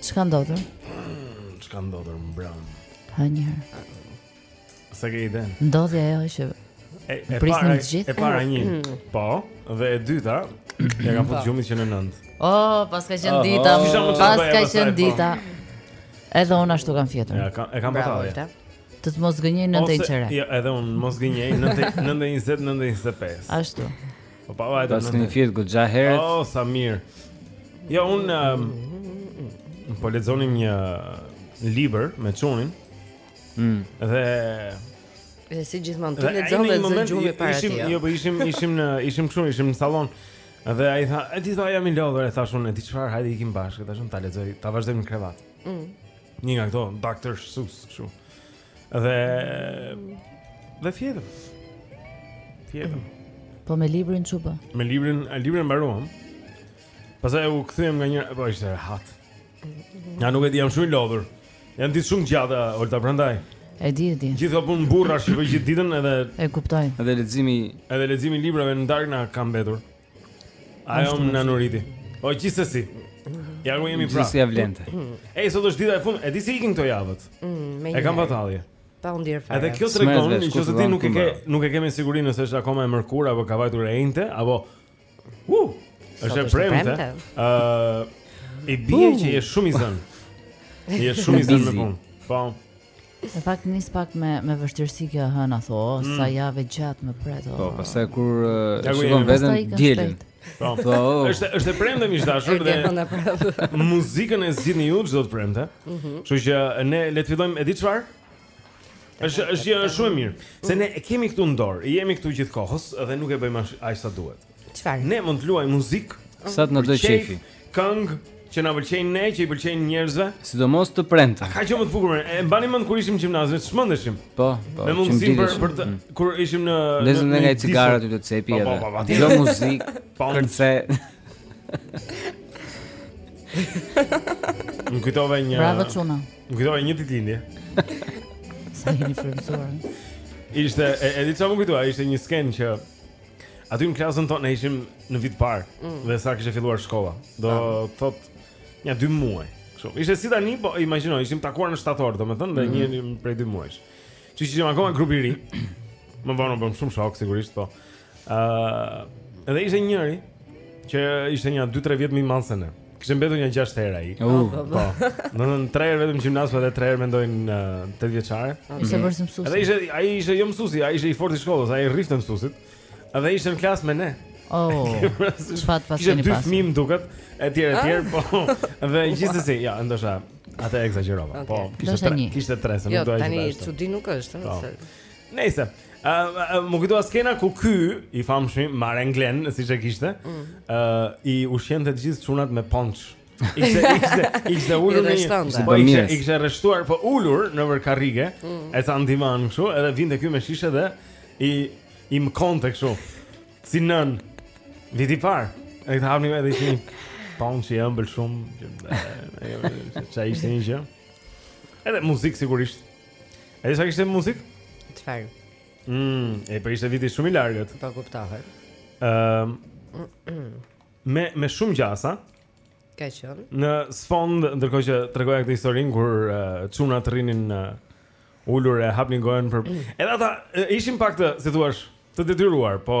Ç'ka ndodhur? Ç'ka ndodhur mbrëm? Hë një herë. S'e ke idenë? Ndodhi ajo që e, e para e para një. Mm. Po, dhe e dyta ia kam futur gjumit që në nënt. Oh, paska qen dita. Paska qen po. dita. Edhe unë ashtu kam fjetur. Ja, e kam batalë. Të të mos gënjej nëntë e një çerek. Jo, edhe unë mos gënjej nëntë nëntë 20 nëntë 25. Ashtu. Po, pa vajtë. Paskeni fjet goxha herët. Oh, sa mirë. Ja jo, un um, po lexonim një libër me çunin. Mm. Dhe dhe si gjithmonë ti lexon dhe zë gjumi para ti. Ishim, jo, po ishim ishim në ishim këtu, ishim në sallon. Dhe ai tha, "E di, tha, jam i lodhur." E thash un, "E di çfarë? Hajde ikim bashkë." Thash un ta lexoj, ta vazhdojmë në krevat. Mm. Një nga këto Dr. Seuss kështu. Dhe dhe fjetëm. Fjetëm. Po me librin ç'u bë? Me librin, a librin e mbaruam. Pastaj u kthyem nga njëra, po ishte rehat. Ja nuk e di, jam shumë i lodhur. Janë ditë shumë të gjata, Olta prandaj. E di, e di. Gjithë punë burrash që gjithë ditën edhe e kuptoj. Edhe leximi, edhe leximi i librave në darkë na ka mbetur. Ajo më nanuriti O gjithsesi Ja ku jemi pra Gjithsesi ia vlente E, sot është dita e fund E di si ikin këto javët mm, E kam batalje Pa u ndier fare Edhe kjo tregon nëqoftëse ti nuk e, ke, nuk e ke me siguri Nëse është akoma e mërkur Apo ka vajtur e enjte Apo uh, është e premte uh, I bie që je shumë i zënë Je shumë i zënë me punë Po Në fakt nis pak me me vështirësi kjo e hëna, thua, mm. sa javë e gjatë më pret. Po, pastaj kur shikon veten të dielën. Po, po. Është është e premte miq të dashur dhe muzikën e zgjidhni ju çdo të premte. Mhm. Kështu që ne le të fillojmë e di çfarë? Është është gjë shumë e mirë, se ne e kemi këtu në dorë, jemi këtu gjithë kohës dhe nuk e bëjmë aq sa duhet. Çfarë? Ne mund të luajmë muzikë sa të na dojë qejfi. Këngë që na pëlqejnë ne, që i pëlqejnë njerëzve, sidomos të premten. Ka gjë më të bukur. E mbani mend kur ishim në gjimnaz, ne çmendeshim. Po, po. Me mundësinë për për të mm. kur ishim ne në në nga cigara aty të cepi po, po, edhe. Po, jo muzikë, po kërce. Nuk kujtova një. Bravo Çuna. Nuk kujtova një ditëlindje. Sa jeni frymëzuar. Ishte, e, e di çfarë m'u kujtua, ishte një skenë që Aty në klasën tonë ne ishim në vit të parë mm. dhe sa kishte filluar shkolla. Do të thot nja dy muaj. Kështu. Ishte si tani, po imagjino, ishim takuar në shtator, domethënë, dhe mm. një prej dy muajsh. Që ishim akoma grup i ri. Më vonë bëm shumë shok sigurisht, po. Ëh, uh, edhe ishte njëri që ishte nja 2-3 vjet më i madh se ne. Kishte mbetur nja 6 herë ai. Uh, po. po. Domethënë 3 herë vetëm gjimnaz, po edhe 3 herë mendoj në 8 vjeçare. Ishte mhm. vërtet mësues. Edhe ishte ai ishte jo mësuesi, ai ishte i fortë i shkollës, ai rrihte mësuesit. Edhe ishte në klasë me ne. Oh. Çfarë klase keni pas? Ishte dy fëmijë më duket, etj etj, ah. po. Dhe gjithsesi, ja, ndoshta atë e ekzagjerova. Po, kishte kishte 3, se nuk jo, dua të them. Jo, tani çudi nuk është, po. nëse. Nëse Ëh, m'u kujtua skena ku ky i famshmi Maren Glen, që kishte, ëh, mm. uh, i ushqente të gjithë çunat me ponç. I kishte i kishte ulur në ishte po i kishte rreshtuar po ulur nëpër karrige mm. e sa ndivan kështu edhe vinte ky me shishe dhe i i mëkonte kështu si nënë viti parë e ta hapni edhe si paun i ëmbël shumë ça ishte një gjë edhe muzikë sigurisht E di ça kishte muzikë? Çfarë? Mm, e po ishte viti shumë i largët. Po kuptohet. Ëm ehm, me me shumë gjasa. Ka qenë. Në sfond ndërkohë që tregoja këtë historinë kur uh, çunat rrinin në ulur e hapnin gojën për mm. edhe ata uh, ishin pak të, si thua, të detyruar, po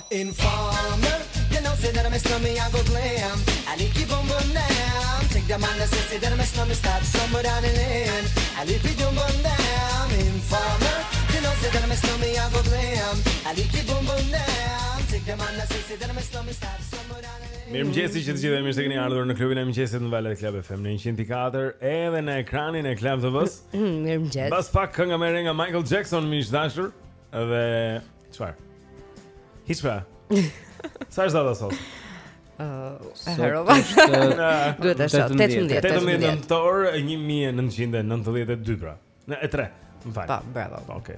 Mirëmëngjesi të gjithëve mirë se keni ardhur në klubin e mëngjesit në valët e Club FM në 104 edhe në ekranin e Club TV-së Mirëmëngjesi Pas pak kënga e marrë nga Michael Jackson miq të dashur dhe Çfarë? Hiç pra. Sa është data sot? e harrova. Duhet të shoh 18. 18 nëntor 1992 pra. Në e 3. Më fal. Po, bravo. Po, okay.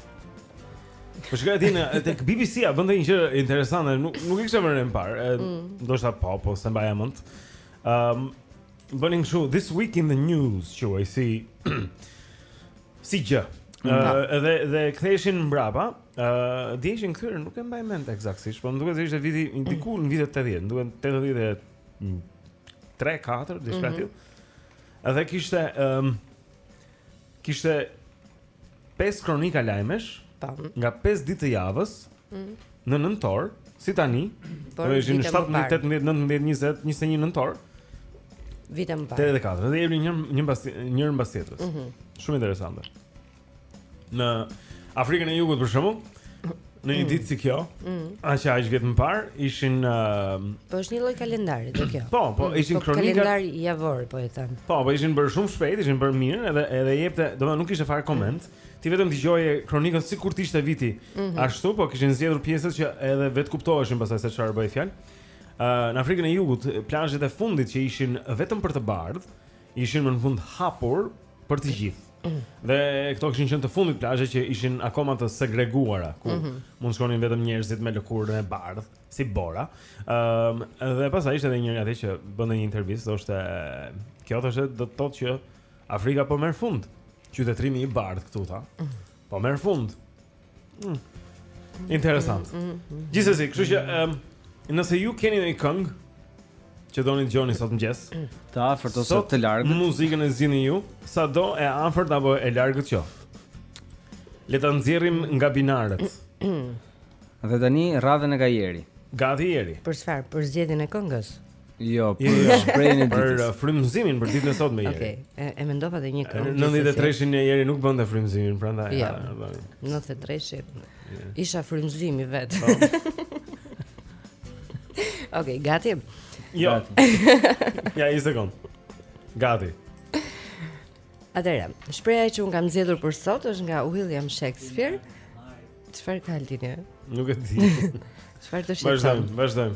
Po shikoja ti tek BBC-ja bënte një gjë interesante, nuk nuk e kisha vënë re më parë. Mm. Ndoshta po, po s'e mbaja mend. Ëm um, bënin kështu this week in the news, quhej si Si gjë. Ëh dhe dhe ktheheshin mbrapa, ëh dje ishin kthyer, nuk e mbaj mend ekzaktësisht, por më duket se ishte viti diku në vitet 80, më duket 83, 4, diçka mhm. e tillë. Edhe kishte ëh kishte pesë kronika lajmesh, tam, nga pesë ditë të javës, Mm. Në nëntor, si tani, por në 17, 18, 19, 20, 21 nëntor. Vite më parë. 84. Dhe i jepte njërën mbas njërën mbas tjetrës. Mm -hmm. Shumë interesante. Në Afrikën e Jugut për shembull, në një mm. ditë si kjo, mm. aq e aq vjet më parë ishin uh, Po është një lloj kalendari dhe kjo. Po, po mm. ishin po, kronika. Kalendar javor po e themi. Po, po ishin bërë shumë shpejt, ishin bërë mirë edhe edhe jepte, domethënë nuk kishte fare koment. Ti vetëm dëgjoje kronikën sikur të ishte viti. Mm -hmm. Ashtu po kishin zgjedhur pjesët që edhe vetë kuptoheshin pastaj se çfarë bëhej fjalë. Ë uh, në Afrikën e Jugut, plazhet e fundit që ishin vetëm për të bardhë, ishin më në fund hapur për të gjithë. Mhm. Dhe këto kishin qenë të fundit plazhe që ishin akoma të segreguara, ku mm -hmm. mund të shkonin vetëm njerëzit me lëkurën e bardhë, si bora. Ë um, dhe pastaj ishte edhe njëri ata që bënë një intervistë, thoshte, "Kjo thoshte do të thotë që Afrika po merr fund." Qytetërimi i bardhë këtu tha. Po merr fund. Mm. Interesant. Mm, mm, mm. Gjithsesi, kështu që ëm um, nëse ju keni një këngë që doni të dëgjoni sot në mëngjes, të afërt ose të largët. Sot muzikën e zgjidhni ju, sado e afërt apo e largët qoftë. Le ta nxjerrim nga binarët. Dhe tani radhën e ka Jeri. Gati Jeri. Për çfarë? Për zgjedhjen e këngës. Jo, për jo, jo. shprehjen e ditës. Për uh, frymëzimin për ditën e sotme Jeri. Okej. Okay. E, e mendova edhe një këngë. 93-shin Jeri nuk bënte frymëzimin, prandaj. Jo. 93-shin. Isha frymëzimi vet. Po. Okej, gati. Jo. Ja, një sekond. Gati. Atëherë, shprehja që un kam zgjedhur për sot është nga William Shakespeare. Çfarë ka Altini? Nuk e di. Çfarë të shikoj? Vazhdojmë, vazhdojmë.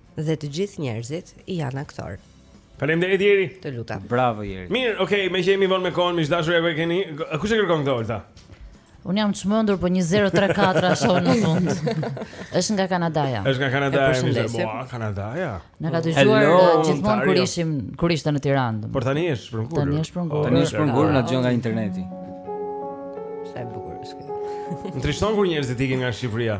Dhe të gjithë njerëzit janë aktorë. Faleminderit Jeri. Të lutem. Bravo Jeri. Mirë, okay, ne jemi vonë me kohën, më dashur e keni. Kush e kërkon këtë Olta? Un jam çmendur po 1034 ashtu në fund. Është nga Kanadaja. Është nga Kanadaja, më shumë. Po, Kanadaja. Na ka dëgjuar uh, gjithmonë kur ishim kur ishte në Tiranë. Por tani është shpërngulur. Tani është shpërngulur. Tani është shpërngulur na dëgjon nga interneti. Sa e bukur është kjo. Më trishton kur njerëzit ikin nga Shqipëria.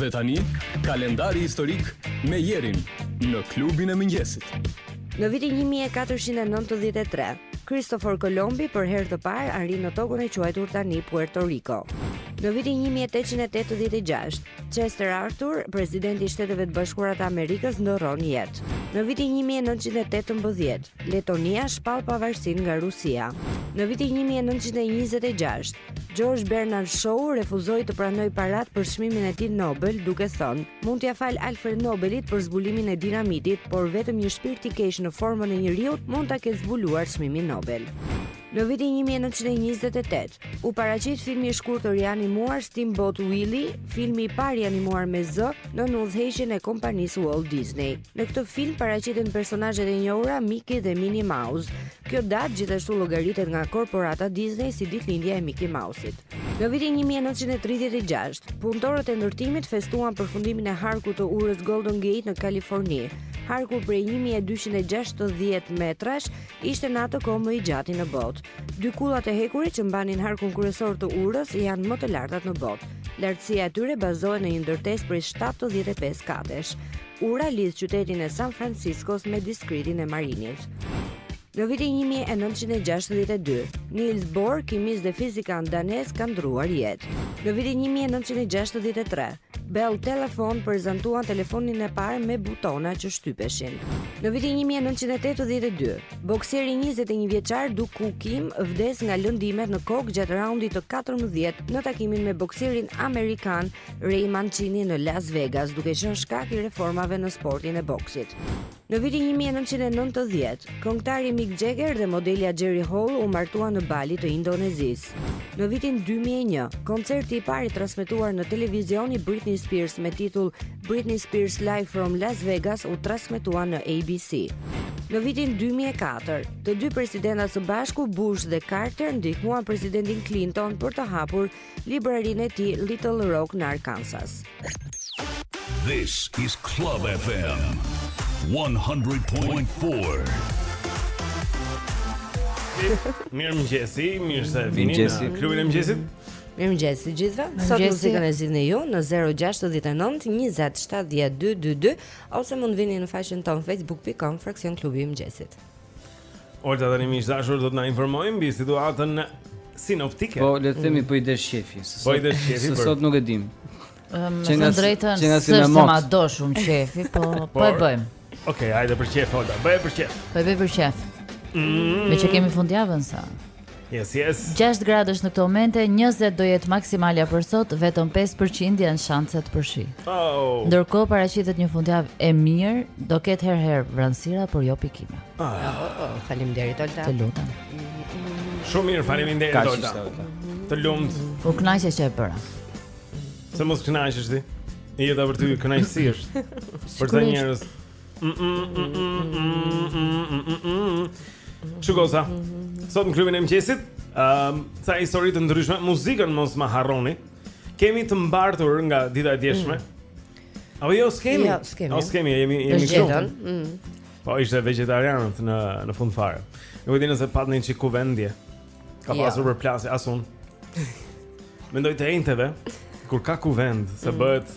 Dhe tani, kalendari historik me Jerin në klubin e mëngjesit. Në vitin 1493, Kristofor Kolombi për herë të parë arrin në tokën e quajtur tani Puerto Rico. Në vitin 1886, Chester Arthur, presidenti i Shteteve të Bashkuara të Amerikës, ndërron jetë. Në vitin 1918, Letonia shpall pavarësinë nga Rusia. Në vitin 1926, George Bernard Shaw refuzoi të pranojë paratë për çmimin e tij Nobel, duke thënë: "Mund t'ia fal Alfred Nobelit për zbulimin e dinamitit, por vetëm një shpirt i keq në formën e njeriut mund ta ketë zbuluar çmimin Nobel." Në vitin një mijë e nëntëqind e njëzet e tetë, u paraqit filmi i shkurtër i animuar Steamboat Willie, filmi i parë i animuar me zë nën udhëheqjen e kompanisë Walt Disney. Në këtë film paraqiten personazhet e njohura Mickey dhe Minnie Mouse. Kjo datë gjithashtu llogaritet nga korporata Disney si ditëlindja e Mickey Mouse-it. Në vitin 1936, punëtorët e ndërtimit festuan përfundimin e harkut të urës Golden Gate në Kaliforni. Harku prej 1260 metrash ishte në atë kohë më i gjati në botë. Dy kullat e hekurit që mbanin harkun kryesor të urës janë më të lartat në botë. Lartësia e tyre bazohet në një ndërtesë prej 75 katesh. Ura lidh qytetin e San Franciscos me diskritin e Marinit. Në vitin 1962, Niels Bohr, kimist dhe fizikan danez, ka ndërruar jetë. Në vitin 1963, Bell Telephone prezantuan telefonin e parë me butona që shtypeshin. Në vitin 1982, bokseri 21 vjeçar Duk Ku Kim vdes nga lëndimet në kokë gjatë raundit të 14 në takimin me bokserin amerikan Ray Mancini në Las Vegas, duke qenë shkak i reformave në sportin e boksit. Në vitin një mijë e nëntëqind e nëntëdhjetë, këngëtari Mick Jagger dhe modelja Jerry Hall u martuan në Bali të Indonezisë. Në vitin dy mijë e një, koncerti i parë i transmetuar në televizion i Britney Spears me titull Britney Spears Live from Las Vegas u transmetua në ABC. Në vitin dy mijë e katër, të dy presidentët së bashku, Bush dhe Carter, ndihmuan presidentin Clinton për të hapur librarinë e tij Little Rock në Arkansas. This is Club FM 100.4. Mirëmëngjesi, mirë se vini në klubin e mëngjesit. Mirëmëngjes të gjithëve. Sot muzikën e zgjidhni ju në 069 20 70 222 ose mund të vini në faqen tonë facebook pikë com fraksion klubi i mëngjesit. Olta tani mike e dashur do të na informojmë mbi situatën sinoptike. Po le të themi po i desh qejfi. Po i desh qejfi. Sot nuk e dim. Ehm, të them të drejtën, që nga si me mot. s'ma do shumë qejfi, po po e bëjmë. Okej, okay, hajde për qejf Olta. Bëje për qejf. Po bëje për qejf. Mm. Meqë kemi fundjavën sa? Yes, yes. 6 gradë është në këto momente, 20 do jetë maksimalja për sot, vetëm 5% janë shanset për shi. Oh. Ndërkohë paraqitet një fundjavë e mirë, do ketë herë herë vranësira, por jo pikime. Oh. Ah. Oh, oh, oh. Faleminderit Olta. Të lutem. Shumë mirë, faleminderit Olta. Të lumt. U kënaqe që e bëra. Se mos kënaqesh ti. Jeta për ty kënaqësi është. Për të njerëz. Çugoza. Sot në klubin e mëngjesit, ëm, ca histori të ndryshme, muzikën mos ma harroni. Kemi të mbartur nga dita e djeshme. Mm. Apo jo, skemi. Jo, skemi. Jo, skemi, jemi jemi këtu. Mm. Po ishte vegjetarianët në në fund fare. Nuk e di nëse patë një çik kuvend dje. Ka jo. pasur përplasje. Unë mendoj të enjteve kur ka kuvend se mm. bëhet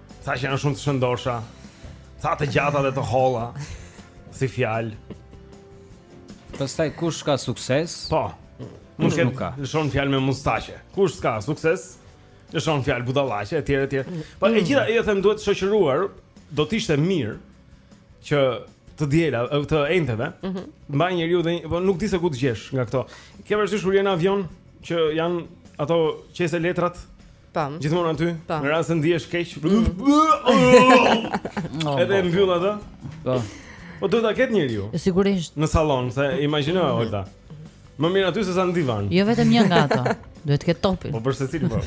Sa që janë shumë të shëndosha Sa të gjata dhe të holla Si fjalë Pastaj kush ka sukses Po Nuk e ka Lëshon fjalë me mustaqe Kush ka sukses Lëshon fjalë budallaqe E tjerë e tjerë Po e gjitha ajo them duhet shoqëruar Do të ishte mirë Që të dielave Të enjteve mm -hmm. Mba njeriu dhe një Po nuk di se ku të gjesh nga këto Ke vënë re kur je në avion Që janë Ato qese letrat Pam. Gjithmonë aty, në rast se ndihesh keq. Edhe mbyll atë. Po. Po duhet ta ketë njeriu. Sigurisht. Në sallon, se imagjino mm. Olta. Më mirë aty se sa në divan. Jo vetëm një nga ato. Duhet të ketë topin. Po për secilin po.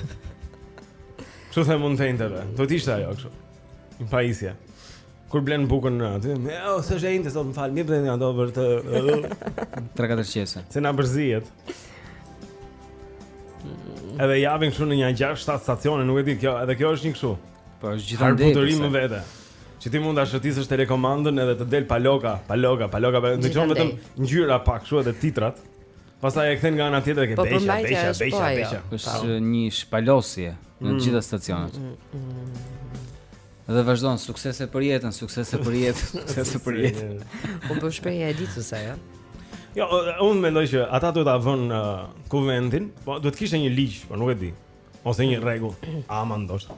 Kështu them unë të enjteve. Duhet të ishte ajo kështu. Një pajisje. Kur blen bukën aty, o, se është e enjte, sot më fal, më jep dhe nga ato për të... Tre katër qese. Se na përzihet. Edhe e japin kështu në një gjashtë, shtatë stacione, nuk e di, kjo, edhe kjo është një kështu. Po, është gjithandej. Harë më vete. Që ti mund ta shëtisësh telekomandën edhe të del paloka, paloka, paloka, paloka, ndryshon vetëm ngjyra pak, kështu edhe titrat. Pastaj e kthen nga ana tjetër që po, beqja, beqja, beqja, beqja. Është një shpalosje në mm. gjitha stacionet. Mm, mm, Dhe vazhdon suksese për jetën, suksese për jetën, suksese për jetën. Po, shprehja e ditës sa ja. Jo, unë mendoj që ata duhet ta vënë në uh, kuvendin, po duhet të kishte një ligj, por nuk e di. Ose një rregull, ama ndoshta.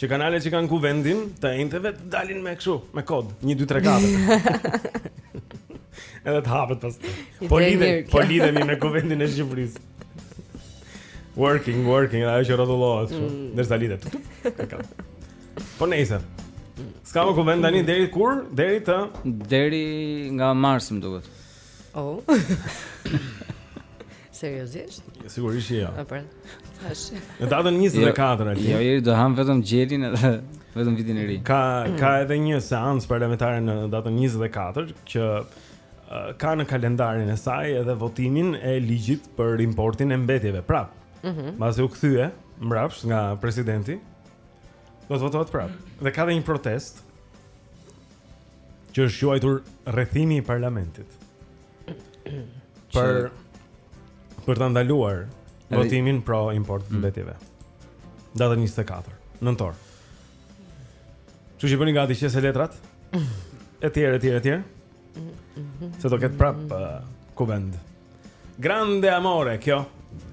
Që kanalet që kanë kuvendin të enjteve të dalin me kështu, me kod 1 2 3 4. Edhe të hapet pas. Po lidhe, po lidhemi me kuvendin e Shqipërisë. Working, working, ajo që rrotullohet kështu. Mm. Ndërsa lidhet. tup, tup, ka kap. Po nejse. Ska më kuvend tani deri kur? Deri të Deri nga marsi më duket. Oh. Seriozisht? sigurisht që jo. A pra. Pas. Në datën 24 aty. Jo, jo, do ham vetëm gjelin edhe vetëm vitin e ri. Ka ka edhe një seancë parlamentare në datën 24 që ka në kalendarin e saj edhe votimin e ligjit për importin e mbetjeve. Prap. Mhm. Mm Mbas u kthye mbrapsht nga presidenti. Do të votohet prap. Dhe ka dhe një protestë që është quajtur rrethimi i parlamentit. Për për ta ndaluar votimin pro importit të mbetjeve. Data 24 nëntor. Ju i bëni gati qese letrat? Etj, etj, etj. Se do ketë prap uh, kuvend. Grande amore kjo.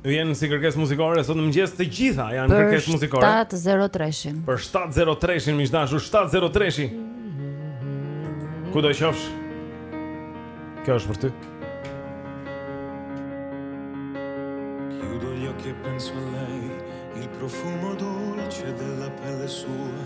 Vjen si kërkesë muzikore sot në mëngjes të gjitha janë kërkesë muzikore. Për 703-shin. Për 703-shin miq të dashur, 703-shin. Kudo qofsh, Kjo është për ty. Chiudo gli occhi e penso a lei, il profumo dolce della pelle sua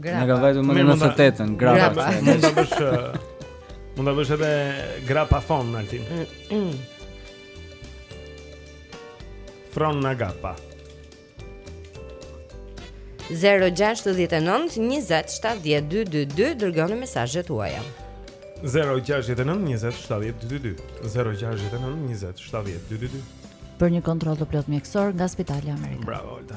Grapa. Na ka vajtur më në 98-ën, grapa. Mund ta bësh Mund ta bësh edhe grapa fon në altin. Fronagapa. 0-69-20-70-222 Dërgoni mesazhet tuaja 0-69-20-70-222 0-69-20-70-222 Për një kontroll të plotë mjekësor nga spitali Amerikan Bravo, Olta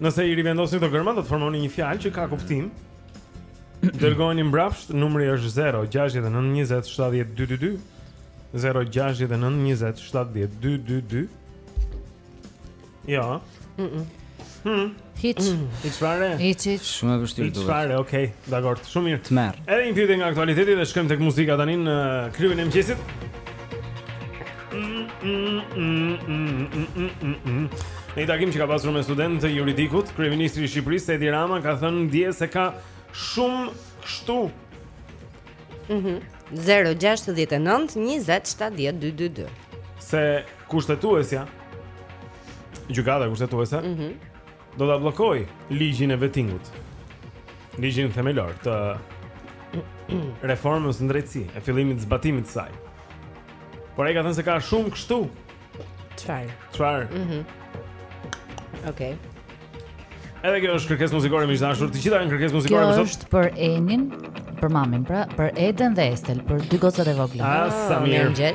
Nëse i rivendosni këto gërma do të formoni një fjalë që ka kuptim. Dërgojeni mbrapsht, numri është 0692070222. 0692070222. Jo. Mhm. Mhm. Hiç. Hiç fare. Hiç. Shumë e vështirë duhet. Hiç fare, okay. Dakor, shumë mirë. Tmerr. Edhe një pyetje nga aktualiteti dhe shkojmë tek muzika tani në klubin e mëngjesit. Në një takim që ka pasur me studentë të juridikut, kryeministri i Shqipërisë Edi Rama ka thënë dje se ka shumë kështu. Mhm. 069 20 70 222. Se kushtetuesja, gjykata kushtetuese, mhm. do ta bllokojë ligjin e vettingut. Ligjin themelor të reformës në drejtësi, e fillimit të zbatimit të saj. Por ai ka thënë se ka shumë kështu. Çfarë? Çfarë? Mhm. Mm Okej. Okay. Edhe kjo është kërkesë muzikore miq të dashur. Të gjitha janë kërkesë muzikore sot. Është për Enin, për mamin, pra, për Eden dhe Estel, për dy gocat e vogla. Ah, sa mirë.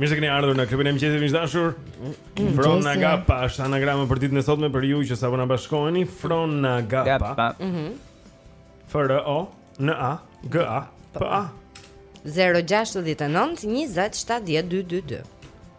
Mirë se keni ardhur në klubin e mëngjesit miq të dashur. Fronagapa është anagrama për ditën e sotme për ju që sapo na bashkoheni. Fronagapa. Mhm. F R O N A G A P A 069 20 70 222.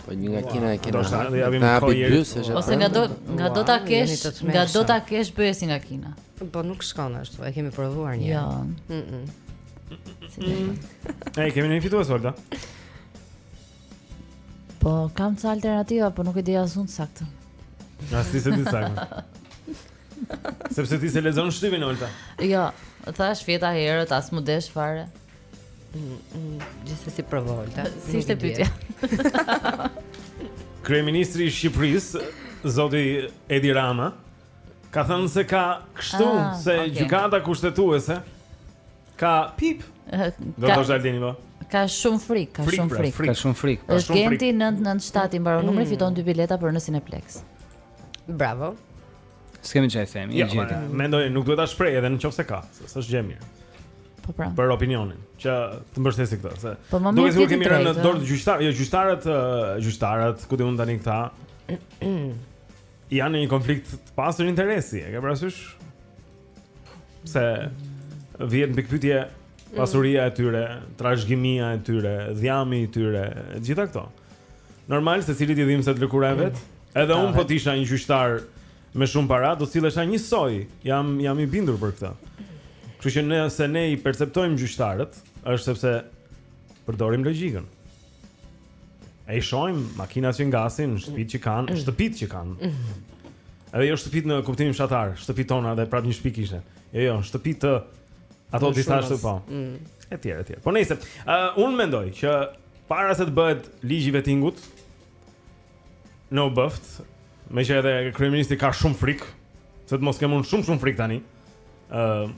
Po një nga kina e kina. Do të japim kohë. Ose nga do nga do ta kesh, nga do ta kesh bëjë si nga kina. Po nuk shkon ashtu, e kemi provuar një. Jo. Mhm. Ai kemi një fitues Olta. Po kam ca alternativa, po nuk e di as unë saktë. As ti s'e di saktë. Sepse ti s'e lexon shtypin Olta. Jo, thashë fjeta herët as m'u desh fare. Gjithsesi pra Olta. Si ishte pyetja? Kryeministri i Shqipërisë, zoti Edi Rama, ka thënë se ka kështu ah, se okay. gjykata kushtetuese ka pip. Do të thoshë Aldini po. Ka shumë frikë, ka shumë pra, frikë. Ka shumë frikë. Pra. Është Genti 997 i mbaron numri mm. fiton dy bileta për në Cineplex. Bravo. S'kemi ça të themi, jo, gjeti. Mendoj nuk duhet ta shpreh edhe në qoftë se ka, se s'është gjë e mirë. Po pra. Për opinionin që të mbështesë këtë, se po, duhet të kemi rënë në dorë të gjyqtarëve, jo gjyqtarët, gjyqtarët, ku di unë tani këta. Janë në një konflikt të pastër interesi, e ke parasysh? Se vihet në pikëpyetje pasuria e tyre, trashëgimia e tyre, dhjami i tyre, gjitha këto. Normal, secilit i dhimbset lëkura e vet. Edhe unë po të isha një gjyqtar me shumë para, do të sillesha njësoj. Jam jam i bindur për këtë. Kështu që nëse ne i perceptojmë gjyqtarët, është sepse përdorim logjikën. I shohim makinat që ngasin, shtëpitë që kanë, shtëpitë që kanë. Edhe jo shtëpitë në kuptimin fshatar, shtëpitë tona dhe prapë një shtëpi kishte. Jo, jo, shtëpi të ato disa ashtu po. Mm. E tjerë, e tjerë. Po nejse, uh, unë mendoj që Para se të bëhet ligji i vetingut, në u bëftë, meqë edhe kryeministri ka shumë frikë, se të mos ke mund shumë shumë frikë tani. ë uh,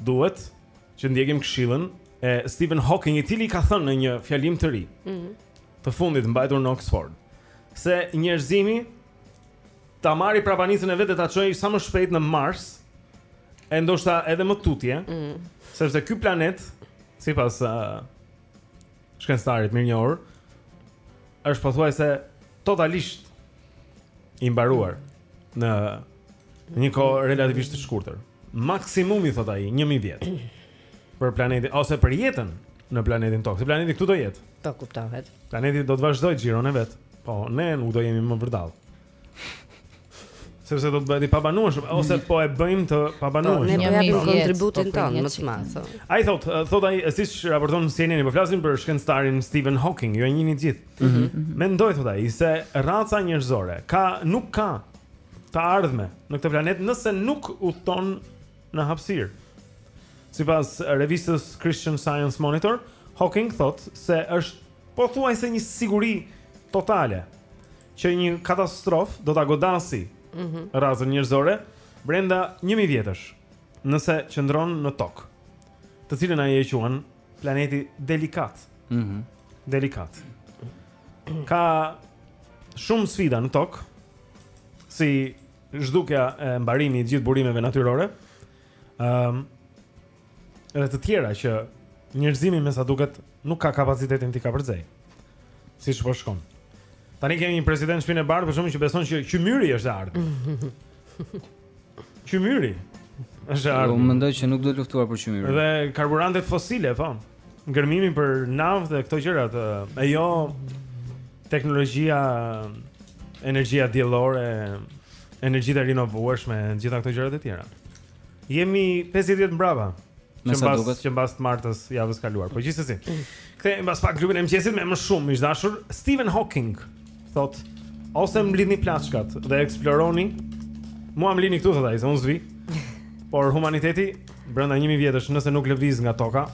Duhet që ndjekim këshillën e Stephen Hawking, i cili ka thënë në një fjalim të ri, mm -hmm. të fundit mbajtur në Oxford, se njerëzimi Ta marrë prapanicën e vet dhe ta çojë sa më shpejt në Mars, e ndoshta edhe më tutje, mm. sepse ky planet, sipas uh, shkencëtarit të mirënjohur, është pothuajse totalisht i mbaruar në një kohë relativisht të shkurtër. Maksimumi thotë ai 1000 vjet. për planetin ose për jetën në planetin Tokë. Se planeti këtu do jetë? Po kuptohet. Planeti do të vazhdojë xhiron e vet. Po ne nuk do jemi më vërdallë. Sepse do të bëhet i pabanueshëm ose po e bëjmë të pabanueshëm. Po ne japim po kontributin po, tonë më të madh. Ai thotë, thotë ai siç raporton CNN, po flasim për shkencëtarin Stephen Hawking, ju e njihni të gjithë. Mm -hmm. Mendoj thotë ai se raca njerëzore ka nuk ka të ardhme në këtë planet nëse nuk udhëton në hapësirë. Sipas revistës Christian Science Monitor, Hawking thotë se është pothuajse një siguri totale që një katastrofë do ta godasi mm -hmm. racën njerëzore brenda 1000 vjetësh, nëse qëndron në tokë, të cilën ai e quan planeti delikat. Mhm. Mm delikat. Ka shumë sfida në tokë si zhdukja e mbarimit të gjithë burimeve natyrore, ëm um, edhe të tjera që njerëzimi me sa duket nuk ka kapacitetin t'i kapërcejë. Siç po shkon. Tani kemi një president në Shpinë e Bardhë për shembull që beson që qymyri është e ardhmja. Qymyri është e ardhmja. Unë mendoj që nuk do të luftojë për qymyrin. Dhe karburantet fosile, po. gërmimi për naftë dhe këto gjërat e jo teknologjia energjia diellore, energjitë e rinovueshme, të gjitha këto gjërat e tjera. Jemi 50 vjet mbrapa. Me sa duket që mbas të martës javës kaluar. Po gjithsesi. Kthehemi mbas pak në klubin e mëngjesit me më shumë miq të dashur Stephen Hawking. Thotë, ose mblidhni plaçkat dhe eksploroni. Mua më lini këtu thotë ai, se unë s'vij. Por humaniteti brenda 1000 vjetësh nëse nuk lëviz nga toka,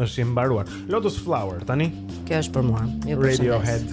është i mbaruar. Lotus Flower tani. Kjo është për mua. Radiohead.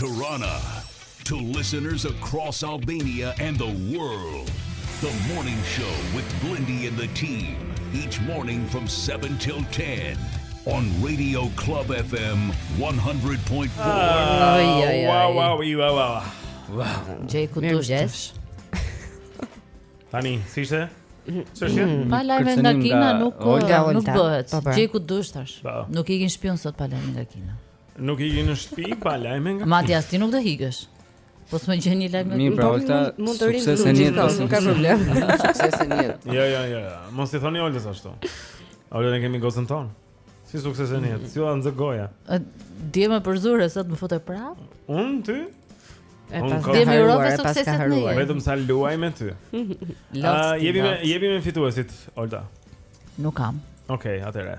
Tirana to listeners across Albania and the world. The morning show with Blindy and the team each morning from 7 till 10. On Radio Club FM 100.4. Gjej ku të gjesh. Tani, si ishte? Çështja? Mm, pa lajme nga Kina nuk Olga, nuk bëhet. Po, po. Gjej ku të dush tash. Po. Nuk ikën në shpi unë sot pa lajme nga Kina. Nuk ikën në shtëpi pa lajme nga. Mati as ti nuk do ikësh. Po s'më gjen një lajm. Mirë, pra, Olta, mund të rrim ne gjithë kohën, nuk ka problem. Suksese në jetë. Jo, jo, jo. Mos i thoni Oltës ashtu. Olta ne kemi gocën tonë. Si suksese në jetë. Si ua nxë goja. Dje më përzure sot më fute prap. Un ty? E pastaj më urove sukseset në jetë. Vetëm sa luaj me ty. Loftë. Jepi, jepi fituesit Olta. Nuk kam. Okej, okay, atëherë.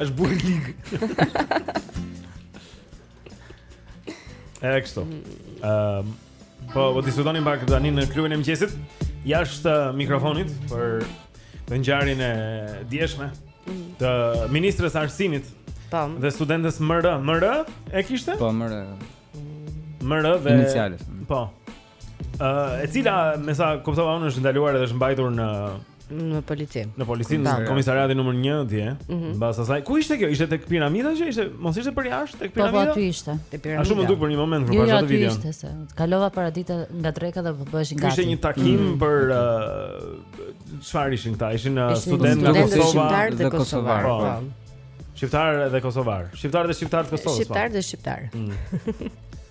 Është bukur e ligë. Edhe kështu. Ehm, po po diskutonim pak tani në klubin e mëngjesit jashtë eh, mikrofonit për të ngjarjen e djeshme mm. të ministres së arsimit Tam. dhe studentes MR. MR e kishte? Po, MR, MR dhe inicialet. Po. e cila me sa kuptova unë është ndaluar edhe është mbajtur në në polici. Në polici në komisariatin numër 1 dje. Mhm. Mbas asaj, ku ishte kjo? Ishte tek Piramida që ishte, mos ishte për jashtë tek po, po, Piramida? Po aty ishte, te Piramida. Ashtu më duk për një moment kur jo, pashë jo, te video. Jo, ishte se. Kalova paradite nga dreka dhe po bëhej gati. Ishte një takim mhm. për uh, çfarë ishin këta? Ishin uh, studentë nga Kosova dhe kosovarë. Po. Shqiptarë dhe kosovarë. Shqiptarë dhe shqiptarë të Kosovës. Shqiptarë dhe shqiptarë. Mm.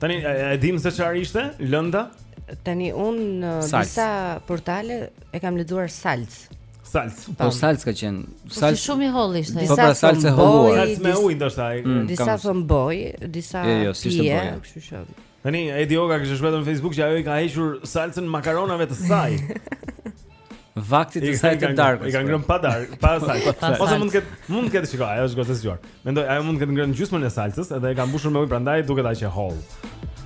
Tani e dim se çfarë ishte? Lënda. Tani unë në disa portale e kam lexuar salcë. Salcë. Po salcë ka qenë. Po salcë. Po shumë e hollë ishte. Po disa pra salcë e holluar. Salcë me ujë ndoshta ai. Mm, disa thonë bojë, disa. Jo, jo, s'ishte bojë. Kështu që. Tani Edi Oga kishte shkruar në Facebook që ajo i ka hequr salcën makaronave të saj. Vaktit të saj të darkës. I ka ngrënë pa darkë, pa salcë. Ose mund të ketë, mund të ketë shiko, ajo është gocë e zgjuar. Mendoj, ajo mund të ketë ngrënë gjysmën e salcës dhe e ka mbushur me ujë, prandaj duket aq e hollë.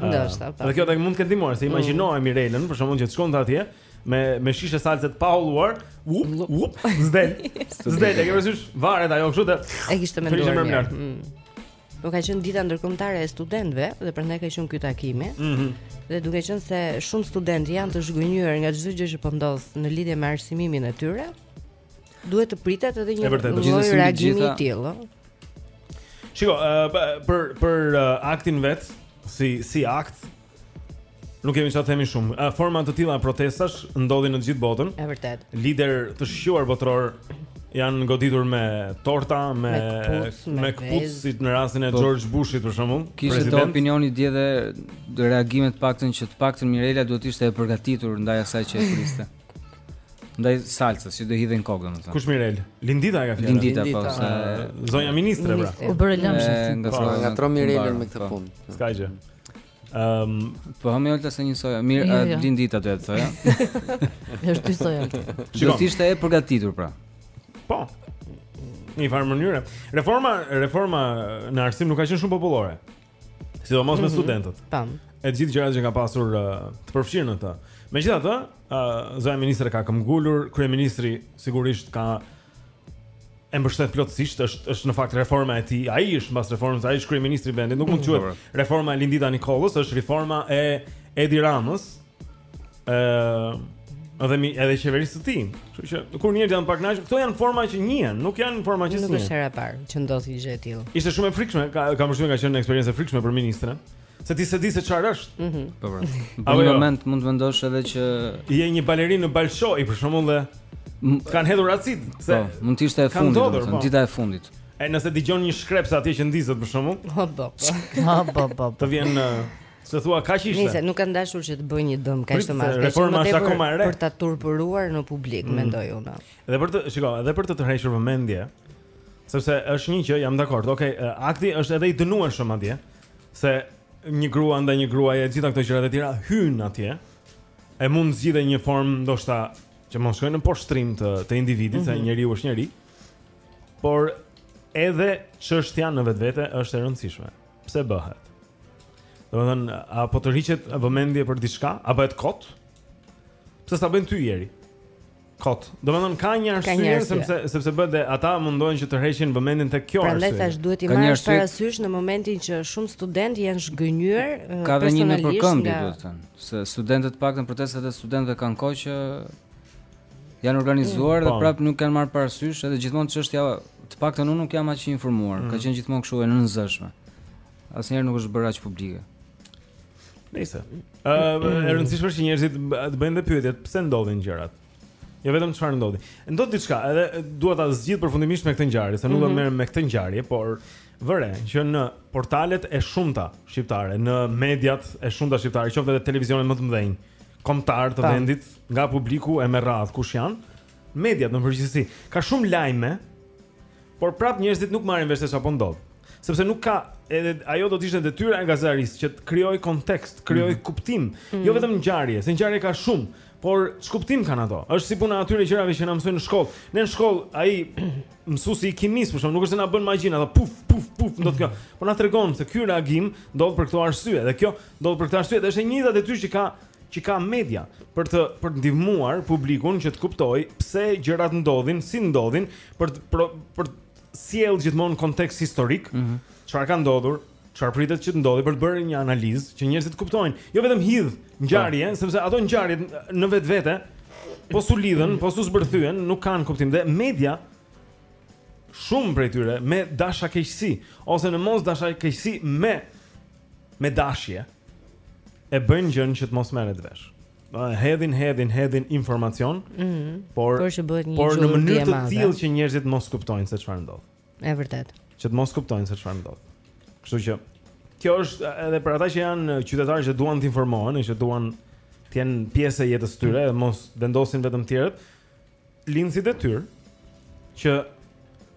Ndoshta. Ah, po. Dhe kjo të mund të ketë ndihmuar, se mm. imagjinoja Mirelën, për një çast që të shkonte atje me me shishe salce të paholluar, up, up, s'del. S'del, e ke parasysh varet ajo kështu të. E kishte menduar. Kishte menduar. Mm. Po ka qenë dita ndërkombëtare e studentëve dhe prandaj ka qenë ky takim. Ëh. Mm -hmm. Dhe duke qenë se shumë studentë janë të zhgënjyer nga çdo gjë që po ndodh në lidhje me arsimimin e tyre, duhet të pritet edhe një lloj reagimi i tillë. Shiko, uh, për për uh, aktin vetë, si si akt, Nuk kemi ça themi shumë. Uh, forma të tilla protestash ndodhin në gjithë botën. Është vërtet. Liderë të shquar botërorë janë goditur me torta, me me këpucët në rastin e po, George Bushit për shembull. Kishte te Opinioni dje dhe reagimet të paktën që të paktën Mirela duhet të ishte e përgatitur ndaj asaj që e priste. Ndaj salcës që do hidhej në kokë domethënë. Kush Mirelë? Lindita e ka fjalën. Lindita, po, Lindita po. Zonja ministre pra. U bëre lëmsh. Nga po, ngatërro Mirelën me këtë punë. S'ka gjë. Ehm, um, po hamë ulta se një soja. Mirë, jo, jo. din ditë aty atë soja. Është dy soja. Duhet të ishte e përgatitur pra. Po. Në një farë mënyre. Reforma, reforma në arsim nuk ka qenë shumë popullore. Sidomos me mhm. studentët. Tam. E të gjithë gjërat që ka pasur uh, të përfshirë në të. Megjithatë, uh, zonja ministre ka këmbëngulur, kryeministri sigurisht ka e mbështet plotësisht është është në fakt reforma e tij. Ai është mbas reformës, ai është kryeministri i vendit. Nuk mund të quhet mm, reforma e Lindita Nikollës, është reforma e Edi Ramës. ë uh, edhe mi edhe qeverisë së tij. Kështu që kur njerëzit janë të pakënaqur, këto janë forma që njihen, nuk janë forma që s'njihen. Nuk është hera e parë që ndodh një gjë e tillë. Ishte shumë e frikshme, ka kam përshtypjen ka qenë një eksperiencë e frikshme për ministren. Se ti se di se çfarë është. Mhm. Po pra. Po në jo. moment mund të mendosh edhe që je një balerinë në Bolshoi për shembull dhe kanë hedhur acid, se po, mund të ishte e fundit, domethënë po. dita e fundit. E nëse dëgjon një shkrepse atje që ndizet për shembull. Po po. Po po po. Të vjen Se thua kaq ishte. Nëse nuk ka dashur që të bëj një dëm kaq të madh, kaq më tepër për ta turpëruar në publik, mm. mendoj unë. Dhe për të, shikoj, edhe për të tërhequr vëmendje, sepse është një që jam dakord. Okej, okay, akti është edhe i dënueshëm atje. se një grua ndaj një gruaje e gjitha këto gjëra të tjera hyjnë atje. E mund zgjidhe një formë ndoshta që mos shkojë në poshtrim të të individit, mm -hmm. se njeriu është njeri. Por edhe çështja në vetvete është e rëndësishme. Pse bëhet? Domethënë, a po tërhiqet vëmendje për diçka, apo bëhet kot? Pse s'ta bën ty njeri? Kot. Domethënë ka një arsye sepse sepse bëhet dhe ata mundohen që tërheqin vëmendjen tek kjo arsye. Prandaj tash duhet të marrësh parasysh në momentin që shumë studentë janë zhgënjyer personalisht. Ka dhe një në përkëmbje nga... domethënë, se studentët të paktën protestat e studentëve kanë kohë që janë organizuar mm, dhe po. prapë nuk kanë marrë parasysh edhe gjithmonë çështja të paktën unë nuk jam aq i informuar. Mm. Ka qenë gjithmonë kështu e nënzëshme. Asnjëherë nuk është bërë aq publike. Nëse. Ëh, uh, e rëndësishme është që njerëzit të bëjnë dhe pyetjet, pse ndodhin gjërat? Jo vetëm çfarë ndodhi. Ndodh diçka, edhe dua ta zgjidh përfundimisht me këtë ngjarje, se nuk do të mhm. merrem me këtë ngjarje, por vë re që në portalet e shumta shqiptare, në mediat e shumta shqiptare, qoftë edhe televizionet më të mëdhenj, kombëtarë të vendit, nga publiku e me radhë kush janë, mediat në përgjithësi, ka shumë lajme Por prapë njerëzit nuk marrin vesh se çfarë po ndodh. Sepse nuk ka edhe ajo do të ishte detyra e gazetarisë që të krijojë kontekst, krijojë mm. kuptim, mm. jo mhm. vetëm ngjarje, se ngjarje ka shumë, por ç'kuptim kanë ato? Është si puna e atyre gjërave që na mësojnë në shkollë. Ne në shkollë ai mësuesi i kimisë, por nuk është se na bën magjinë, ato puf puf puf ndodh kjo. Po na tregon se ky reagim ndodh për këtë arsye dhe kjo ndodh për këtë arsye, është e njëjta detyrë që ka që ka media për të për të ndihmuar publikun që të kuptojë pse gjërat ndodhin si ndodhin për të për, për të sjellë gjithmonë kontekst historik çfarë mm -hmm. ka ndodhur çfarë pritet që të ndodhë për të bërë një analizë që njerëzit kuptojnë jo vetëm hidh ngjarje po. sepse ato ngjarje në vetvete po s'u lidhën po s'u zbërthyen nuk kanë kuptim dhe media shumë prej tyre me dashakeqësi ose në mos dashakeqësi me me dashje e bëjnë gjënë që të mos merret vesh. Hedhin, hedhin, hedhin informacion, mm -hmm. por por në mënyrë të tillë që njerëzit mos kuptojnë se çfarë ndodh. Është vërtet. Që të mos kuptojnë se çfarë ndodh. Kështu që kjo është edhe për ata që janë qytetarë që duan të informohen, që duan të jenë pjesë e jetës së tyre, mm -hmm. mos vendosin vetëm të tjerët. lind si detyrë që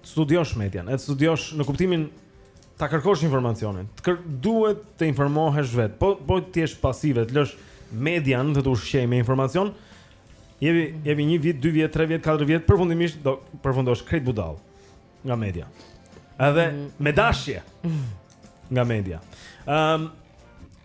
të studiosh median, e të studiosh në kuptimin ta kërkosh informacionin. Të kër, duhet të informohesh vetë. Po po të jesh pasiv, të lësh median të të ushqejë me informacion. Jevi jevi një vit, dy vjet, tre vjet, katër vjet përfundimisht do përfundosh krejt budallë nga media. Edhe mm. me dashje nga media. Ëm ehm, um,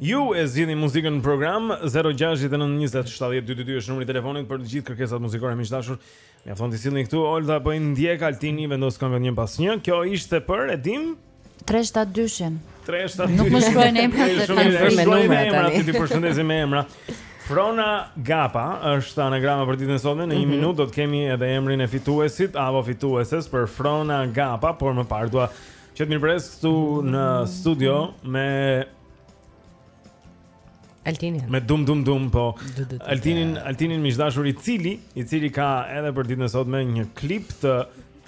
Ju e zgjidhni muzikën në program 0692070222 është numri i telefonit për të gjithë kërkesat muzikore miq të dashur. Mjafton të sillni këtu Olda po i ndjek Altini vendos këngën një pas një. Kjo ishte për Edim 372-shin. 372. Nuk më shkruajnë emrat dhe kanë frikë, me numrat tani. T'i përshëndesim me emra. Frona Gapa është anagrama për ditën e sotme. Në një mm -hmm. minutë do të kemi edhe emrin e fituesit apo fitueses për Frona Gapa, por më parë dua që të mirëpres këtu në studio me Altinin. Me dum dum dum po. Altinin, Altinin miq të dashur i cili, i cili ka edhe për ditën e sotme një klip të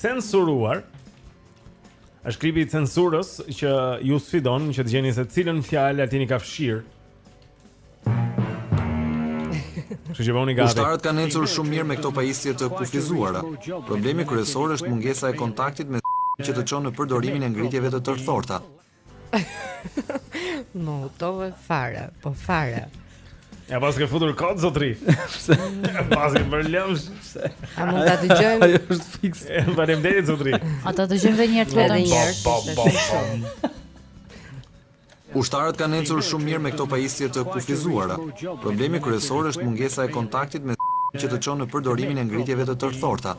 censuruar. Është klipi i censurës që ju sfidon që të gjeni se cilën fjalë Altini ka fshirë. Kështu që rrini gati. Ushtarët kanë ecur shumë mirë me këto pajisje të kufizuara. Problemi kryesor është mungesa e kontaktit me që të çon në përdorimin e ngritjeve të tërthorta. Më hutove fare, po fare. Ia paske futur kot zotri. Pse? Paske bërë lëmsh. Pse? A mund ta dëgjojmë? Ajo është fiks. Faleminderit zotri. A ta dëgjojmë edhe një herë tjetër? Edhe një herë. Ushtarët kanë ecur shumë mirë me këto pajisje të kufizuara. Problemi kryesor është mungesa e kontaktit me që të çon në përdorimin e ngritjeve të tërthorta.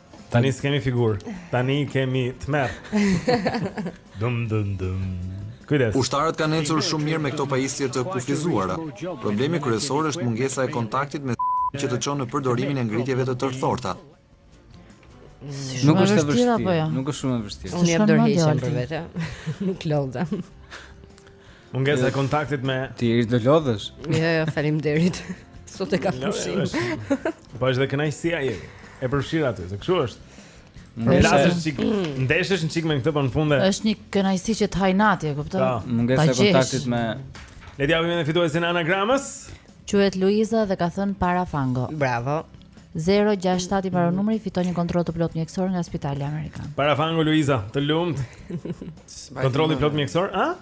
Tani s'kemi figurë. Tani kemi tmerr. Dum dum dum. Kujdes. Ushtarët kanë ecur shumë mirë me këto pajisje të kufizuara. Problemi kryesor është mungesa e kontaktit me që të çon në përdorimin e ngritjeve të tërthorta. Nuk është e vështirë apo jo? Nuk është shumë e vështirë. Unë jam dorëhequr për vete. Nuk lodhem. Mungesa e kontaktit me Ti s'do të lodhesh. Jo, jo, faleminderit. Sot e ka jo, pushim. Jo, po është dhe kënaqësia e njeriut e përfshirë aty, se kështu është. Ndeshesh çik, ndeshesh çik me këtë po në fund. Është një kënaqësi që të ha inati, e, kupton? Po. Mungesa e kontaktit me Le të japim fituesin e anagramës. Quhet Luiza dhe ka thënë parafango. Bravo. 067 i mbaron numri fiton një kontroll të plotë mjekësor nga Spitali Amerikan. Parafango Luiza, të lumtë. Kontroll i plotë mjekësor? A?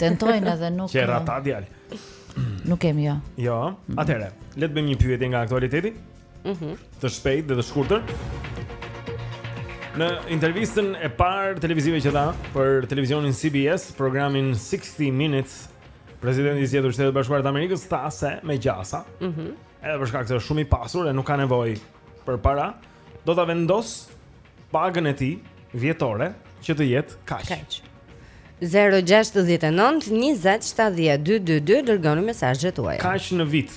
Tentojnë edhe nuk. Që rata djal. Nuk kemi jo. Jo. Atëre, le të bëjmë një pyetje nga aktualiteti. Mhm. Mm të shpejtë dhe të shkurtër. Në intervistën e parë televizive që dha për televizionin CBS, programin 60 Minutes, presidenti i zgjedhur i Shteteve të Bashkuara të Amerikës tha se me gjasa, ëh, mm -hmm. edhe për shkak se është shumë i pasur e nuk ka nevojë për para, do ta vendos pagën e tij vjetore që të jetë kaq. Kaq. 0-6-19-27-12-22 Dërgoni mesazhet tuaja Kaq në vit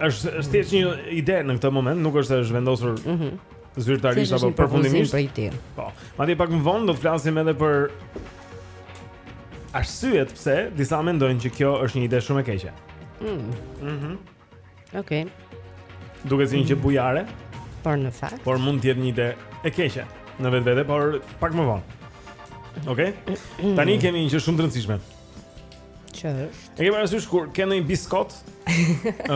është është thjesht një ide në këtë moment Nuk është se është vendosur mm -hmm. Zyrtarisht apo përfundimisht Po Madje pak më vonë do të flasim edhe për Arsyet pse Disa mendojnë që kjo është një ide shumë e keqe mm. mm -hmm. Okej. Okay. Duket si një gjë bujare. Por në fakt. Por mund të jetë një ide e keqe në vetvete, por pak më vonë. Okej. Okay? Tani kemi një gjë shumë të rëndësishme. Që është. E ke parasysh kur ke ndonjë biskotë?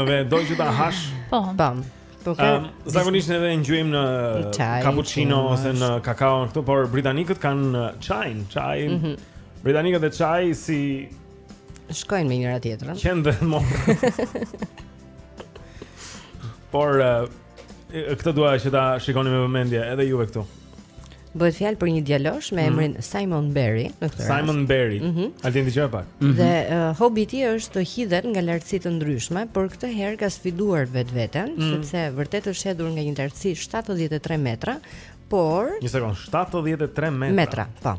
Dhe do që ta hash? Po. Pam. Po ke. Um, zakonisht ne ngjyejmë në cappuccino ose në kakao këtu, por britanikët kanë çajin, çajin. Mm -hmm. Britanikët dhe çaji si Shkojnë me njëra tjetrën. Qen dhe mor. Por uh, këtë dua që ta shikoni me vëmendje edhe juve këtu. Bëhet fjalë për një djalosh me mhm. emrin mm. Simon Berry, në këtë rast. Simon Berry. Mm -hmm. A dini çfarë pak? Mm -hmm. Dhe uh, hobi i tij është të hidhet nga lartësi të ndryshme, por këtë herë ka sfiduar vetveten, mm -hmm. sepse vërtet është hedhur nga një lartësi 73 metra, por Një sekond, 73 metra. Metra, po.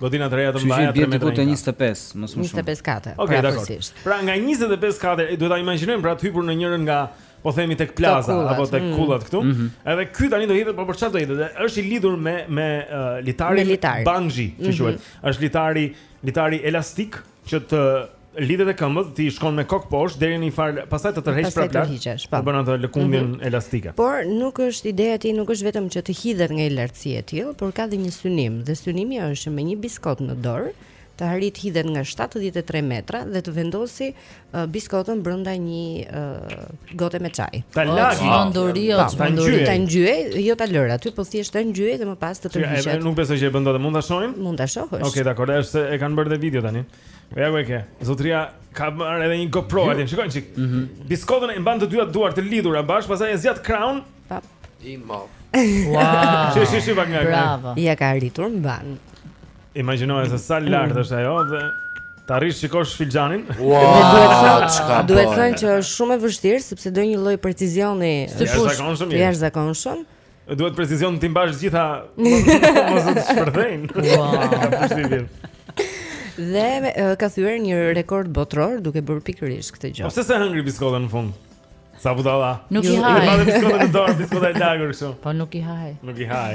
Godinat e reja të mbaja 3 metra. Ju të 25, më shumë. 25 kate. Okej, okay, dakor. Pra nga 25 kate, duhet ta imagjinojmë pra të hypur në njërën nga po themi tek plaza apo tek mm. kullat këtu. Mm -hmm. Edhe ky tani do hidhet po për çfarë do hidhet? Është i lidhur me me uh, litarin litari. Bangji, që mm -hmm. quhet. Është litari, litari elastik. Që të lidhet te këmbët, ti shkon me kokë poshtë deri në një farë, pastaj të tërheq prapë lart. Po bën atë lëkundjen mm -hmm. elastike. Por nuk është ideja e tij, nuk është vetëm që të hidhet nga një lartësi e tillë, por ka dhe një synim. Dhe synimi është që me një biskotë në dorë të arrijë të hidhet nga 73 metra dhe të vendosë uh, biskotën brenda një uh, gote me çaj. Ta lagë. Çmenduri, o çmenduri. Ta ngjyejë, jo ta lërë aty, po thjesht ta ngjyejë dhe më pas të tërhiqet. Nuk besoj që e bën dot, mund ta shohim? Mund ta shohësh. Okej, dakor, është e kanë bërë dhe video tani. Po ja ku e ke. Zotria ka marrë edhe një GoPro aty, shikoje një çik. Mhm. Biskotën e mban të dyja duart të lidhura bashkë, pastaj e zgjat krahun. Pap. I mall. Wow. Shi shi shi vagna. Bravo. Ia ka arritur mban. Imagjinoje se sa lart mm. është ajo dhe të arrish shikosh filxhanin. Wow, po duhet të thënë që është shumë e vështirë sepse do një lloj precizioni të jashtëzakonshëm. Të jashtëzakonshëm. Duhet precizion të mbash gjitha mos të shpërthejnë. Wow. Dhe ka thyer një rekord botëror duke bërë pikërisht këtë gjë. Po pse s'e hëngri biskotën në fund? Sa budalla. Nuk i haj. Nuk i haj biskotën në dorë, biskotën e lagur kështu. Po nuk i haj. Nuk i haj.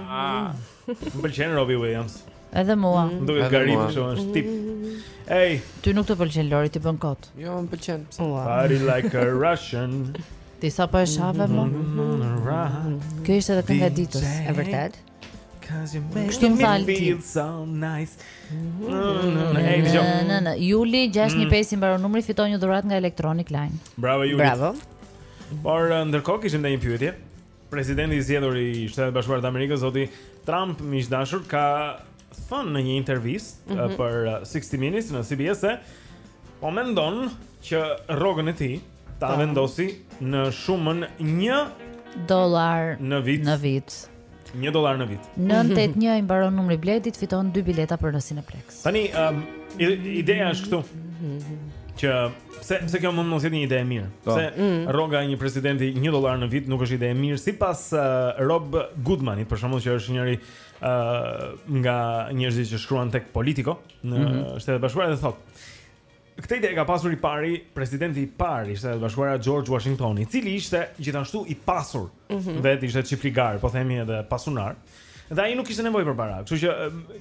Ah. Më pëlqen Robbie Williams. Edhe mua. Mm. Duke garim kështu është tip. Ej, ty nuk të pëlqen Lori ti bën kot. Jo, më pëlqen. Party like a Russian. Ti sapo e shave më? Kjo ishte edhe kënga e ditës, e vërtetë. Kështu më fal ti so nice. Juli 615 i mbaron numri fiton një dhuratë nga Electronic Line. Bravo Juli. Bravo. Por ndërkohë kishim dhe një pyetje. Presidenti i zgjedhur i Shteteve të Bashkuara të Amerikës, zoti Trump, miq të dashur, ka thënë në një intervistë mm -hmm. për 60 uh, Minutes në CBS se po mendon që rrogën e tij ta po. vendosë në shumën 1 dollar në vit. Në vit. 1 dollar në vit. 981 i mbaron numri i Blerdit, fiton 2 bileta për në Cineplex. Tani, um, ideja është këtu. Mhm. Që Pse pse kjo mund mos jetë një ide e mirë? Po. Pse mm. rroga e një presidenti 1 dollar në vit nuk është ide e mirë sipas uh, Rob Goodmanit, për shembull që është njëri ë uh, nga njerëzit që shkruan tek Politico në mm -hmm. Shtetet e Bashkuara dhe thotë Këtë ide e ka pasur i pari, presidenti i parë i Shteteve të Bashkuara George Washington, i cili ishte gjithashtu i pasur. -hmm. Vetë ishte çifligar, po themi edhe pasanik. Dhe ai nuk kishte nevojë për para, kështu që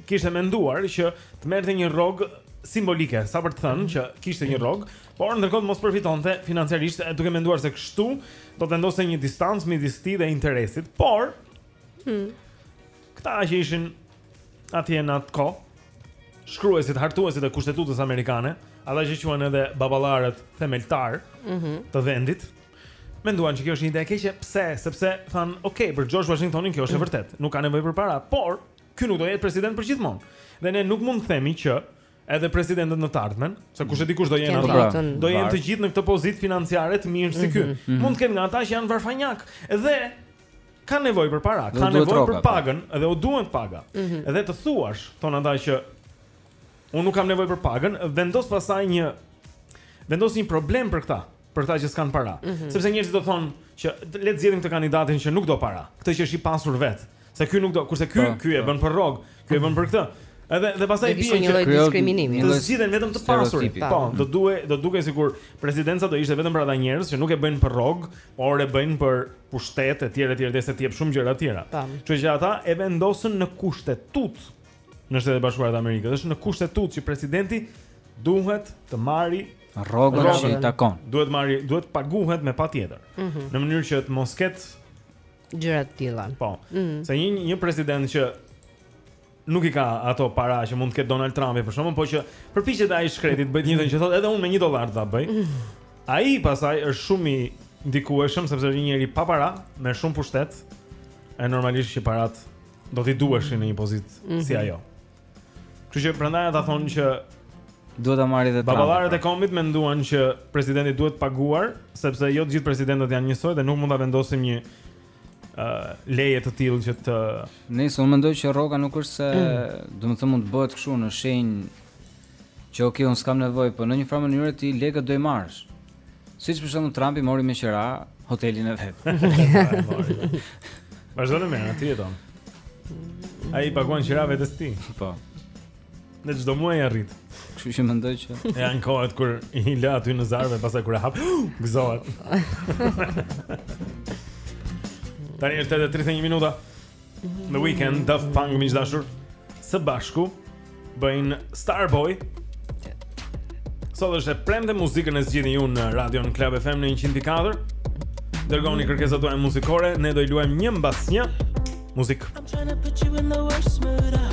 kishte menduar që të merrte një rrogë simbolike, sa për të thënë që kishte një rrogë, por ndërkohë të mos përfitonte financiarisht, duke menduar se kështu do të vendoste një distancë midis tij dhe interesit. Por hmm. këta që ishin atje në atë kohë, shkruesit, hartuesit e kushtetutës amerikane, ata që quhen edhe baballarët themeltarë mm -hmm. të vendit, Menduan që kjo është një ide e keqe, pse? Sepse thanë, ok, për George Washingtonin kjo është e vërtetë, nuk ka nevojë për para, por ky nuk do jetë president përgjithmonë. Dhe ne nuk mund të themi që edhe presidentët në të ardhmen, se kush e di kush do jenë ata, do jenë të gjithë në këtë pozitë financiare të mirë si ky. Mm -hmm. Mund të ketë nga ata që janë varfanjakë dhe kanë nevojë për para, kanë nevojë për pagën dhe u duhet paga. Mm -hmm. Dhe të thuash, thonë ata që unë nuk kam nevojë për pagën, vendos pastaj një vendos një problem për këtë. për këta që s'kanë para. Mm -hmm. Sepse njerëzit do thonë që le të zgjedhim këtë kandidatin që nuk do para, këtë që është i pasur vetë, se ky nuk do, kurse ky po, ky e po. bën për rrogë, ky e bën për këtë. Edhe dhe pastaj bie një lloj diskriminimi. Do zgjidhen vetëm të pasurit. Po, do duhej do dukej sikur presidenca do ishte vetëm për ata njerëz që nuk e bëjnë për rrogë, por e bëjnë për pushtet etj etj dhe se ti jep shumë gjëra të tjera. Kështu që ata e vendosën në kushtetutë në Shtetet e Bashkuara të Amerikës. Është në kushtetutë që presidenti duhet të marrë Rrogën që i takon. Duhet marrë, duhet paguhet me patjetër. Mm -hmm. Në mënyrë që të mos ketë gjëra të tilla. Po. Mm -hmm. Se një një president që nuk i ka ato para që mund të ketë Donald Trumpi për shembull, por që përpiqet ai i shkreti të bëjë të njëjtën që thotë edhe unë me 1 dollar do ta bëj. Mm -hmm. Ai pastaj është shumë i ndikueshëm sepse është një njeri pa para, me shumë pushtet. Ai normalisht që paratë do t'i duheshin në një pozitë mm -hmm. si mhm. ajo. Kështu që prandaj ata thonë që duhet ta marrë edhe Baballarët e kombit menduan që presidenti duhet paguar, sepse jo të gjithë presidentët do të jenë njësoj dhe nuk mund ta vendosim një uh, leje të tillë që të Nëse unë mendoj që rroga nuk është se, mm. domethënë mund të bëhet kështu në shenjë Që ok unë s'kam nevojë, po në një farë mënyre ti lekët do i marrësh. Siç për shembull Trumpi mori me qira hotelin e vet. Vazhdon aty brenda, ti jeton. Ai i paguan qira vetes së tij. Po. Në çdo muaj ia rrit. Kështu që mendoj që ankohet kur i la aty në zarve pastaj kur e hap, gëzohet. Tani është edhe 31 minuta. The Weeknd, Daft Punk, miq të dashur, së bashku bëjnë Starboy. Sot është e premte muzikën e zgjidhni ju në Radion Club FM në 104. Dërgoni kërkesat tuaja muzikore, ne do i luajmë një mbas një muzikë. I'm trying to put you in the worst mood. Uh.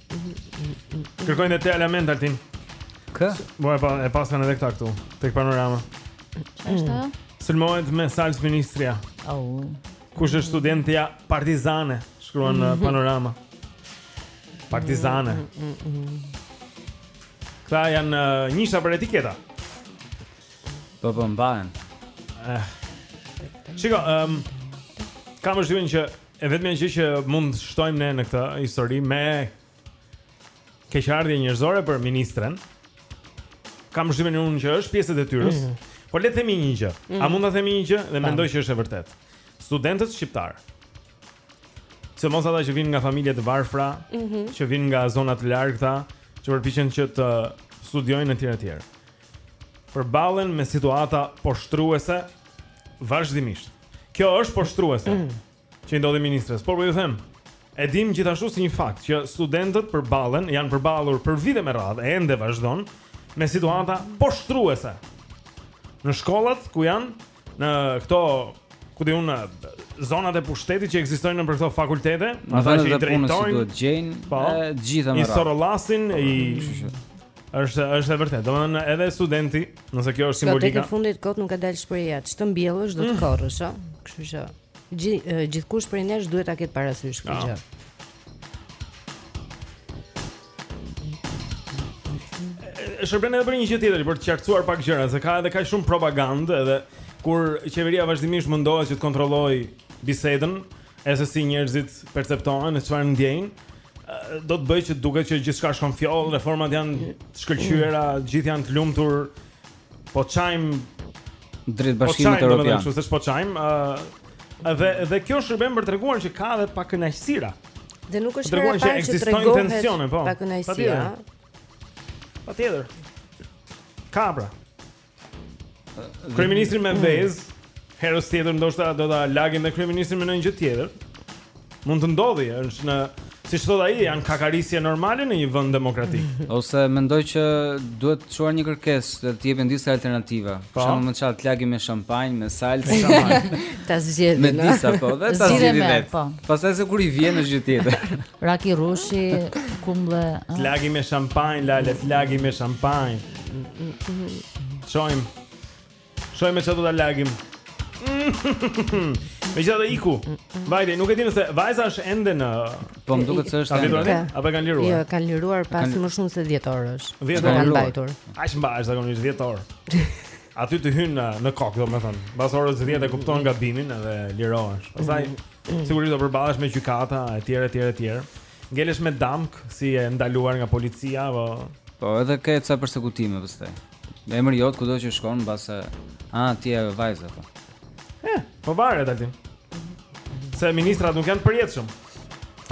Kërkojnë dhe tek Alamet Altin. Kë? Po e pa e paskan edhe këta këtu tek panorama. Çfarë? Mm. Sulmohet me salcë Ministria. Oh. Kush është studentja partizane? Shkruan në mm. panorama. Partizane. Mm, këta janë uh, njësha për etiketa. Po po mbahen. Eh. Shiko, ehm um, kam të them që E vetmja gjë që mund të shtojmë ne në këtë histori me keqardhje njerëzore për ministren. Kam dyshimin unë që është pjesë e detyrës. Mm -hmm. Por le të themi një gjë. Mm -hmm. A mhm. mund ta themi një gjë dhe mendoj që është e vërtetë. Studentët shqiptarë, sidomos ata që vijnë nga familje të varfra, mm -hmm. që vijnë nga zona të largëta, që përpiqen që të studiojnë etj etj. përballen me situata poshtruese vazhdimisht. Kjo është poshtruese mm. që i ndodhi ministres. Por po ju them, e dim gjithashtu si një fakt që studentët përballen, janë përballur për vite me radhë, ende vazhdon me situata poshtruese. Në shkollat ku janë në këto ku di unë zonat e pushtetit që ekzistojnë nëpër këto fakultete, ata që i drejtojnë duhet gjejnë po, e gjitha më radhë. I sorollasin po, është është e vërtetë. Domethënë edhe studenti, nëse kjo është simbolika. Tek e fundit kot nuk ka dalë shprehja, ç'të mbjellësh do të mm. korrësh, ëh. Kështu që gjithkush prej nesh duhet ta ketë parasysh këtë ah. gjë. Shërben edhe për një gjë tjetër, për të qartësuar pak gjëra, se ka edhe kaq shumë propagandë edhe kur qeveria vazhdimisht mundohet që të kontrollojë bisedën, e se si njerëzit perceptohen e çfarë ndjejnë, do të bëjë që duket që gjithçka shkon fjollë, reformat janë të shkëlqyera, të gjithë janë të lumtur. po çajmë drejt bashkimit europian. Po çajmë, po çajmë, ë dhe dhe kjo shërben për të treguar që ka edhe pakënaqësira. Dhe nuk është e parë që tregon tensione, po. Pakënaqësira. Patjetër. Ka pra. Kryeministri me vezë Herës tjetër ndoshta do ta lagin dhe kryeministrin me ndonjë gjë tjetër. Mund të ndodhë, është në siç thotë ai, janë kakarisje normale në një vend demokratik. Ose mendoj që duhet çuar një kërkesë dhe të jepen disa alternativa. Për po. shembull, me çfarë të lagim me shampanjë, me salcë, me shampanjë. Ta zgjedhin. Me disa po, dhe ta zgjedhin vetë. Po. Pastaj se kur i vjen një gjë tjetër. Raki rrushi, kumbulle. Të ah. lagim me shampanjë, lale, të lagim me shampanjë. Shohim. Shohim me çfarë do ta lagim Me çfarë iku Vajza, nuk e di nëse vajza është ende në Po më duket se është ende Apo e kanë liruar? Jo, e kanë liruar pas kan... më shumë se 10 orësh 10 orë e kanë mbajtur Aq mbahesh zakonisht 10 orë Aty të hyn në, në kokë, domethënë Pas orës 10 e kupton gabimin edhe lirohesh Pastaj, mm -hmm. sigurisht do përballesh me gjykata e tjera, e tjera, e tjera Ngelesh me damkë si e ndaluar nga policia apo Po edhe ke ca persekutime pastaj. Emri jot kudo që shkon mbase ah ti ajo vajza po. Eh, po varet aty. Se ministrat nuk janë të përjetshëm.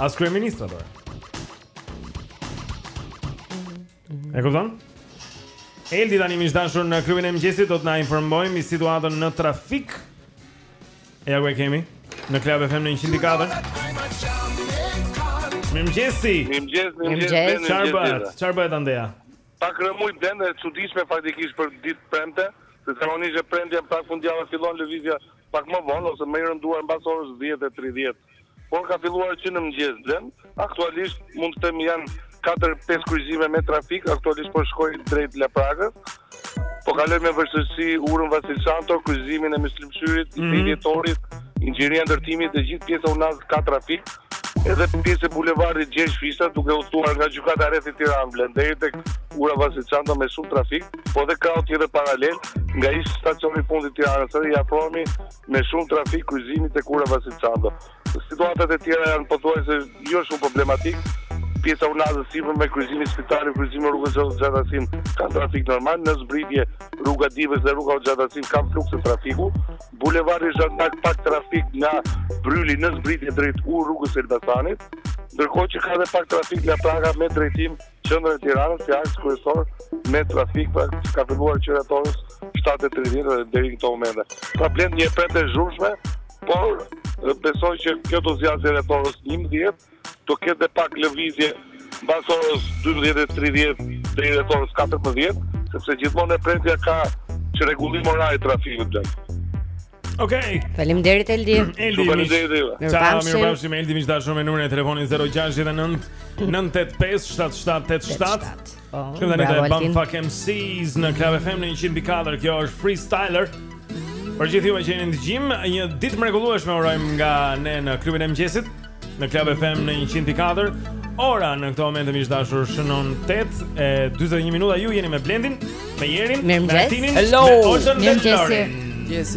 As kryeministrat ora. E kupton? Eldi tani miq të dashur në klubin e mëngjesit do të na informojë mbi situatën në trafik. Ja ku e kemi në Club FM 104. Mirëmëngjesi. Mirëmëngjes, mirëmëngjes. Çfarë bëhet? Çfarë bëhet andej? Pak rrëmujë Blend e çuditshme faktikisht për ditë të premte, se zakonisht e premtja prag fundjavës fillon lëvizja pak më vonë ose më i rënduar mbas orës dhjetë e tridhjetë, por ka filluar që në mëngjes Blend, aktualisht mund të them janë katër pesë kryqëzime me trafik, aktualisht po shkoj drejt Lapragës, po kaloj me vështirësi urën Vasil Shanto, kryqëzimin e Myslym Shyrit, 21 Dhjetorit, Inxhinieria e Ndërtimit dhe gjithë pjesa unazës ka trafik. Edhe pjesë e bulevardit Gjergj Fishta duke udhëtuar nga gjykata e rrethit Tiranë Blend deri tek ura Vasil Shanto me shumë trafik, po dhe krau tjetër paralel nga ish stacioni i fundit Tiranës edhe i afrohemi me shumë trafik kryqëzimit tek ura Vasil Shanto. Situatat e tjera janë pothuajse jo shumë problematike, pjesa unazës sipër me kryqëzimin e Spitalit, kryqëzimin e rrugës Hoxha Tahsim kanë trafik normal, në zbritje rruga e Dibrës dhe rruga Hoxha Tahsim kanë flukse trafiku, Bulevardi Zhan d'Ark pak trafik nga Brryli në zbritje drejt U rrugës Elbasanit, ndërkohë që ka dhe pak trafik nga Lapraka me drejtim qendrën e Tiranës si aks kryesor me trafik pra ka filluar që rreth orës 7:30 deri në këto momente. Pra Blend një e premte e zhurmshme, por besoj që kjo do zgjasë rreth orës 11 Do ketë dhe pak lëvizje mbas orës 12:30 deri rreth orës 14, sepse gjithmonë e premtja ka çrregullim orari trafikut Blend. Okej. Okay. Faleminderit Eldi. Eldi. Faleminderit. Ciao, mirupafshim Eldi, miq të dashur me numrin e telefonit 069 985 7787. Po. Shkojmë tani te Bomfunk MC's në Club FM në 104. Kjo është Freestyler. Për gjithë ju që jeni në dëgjim, një ditë të mrekullueshme urojmë nga ne në klubin e mëngjesit në Club FM në 104. Ora në këto momente miq të dashur shënon 8:41 minuta. Ju jeni me Blendin, me Jerin, me Martinin, me Olden, me Lorin. Yes.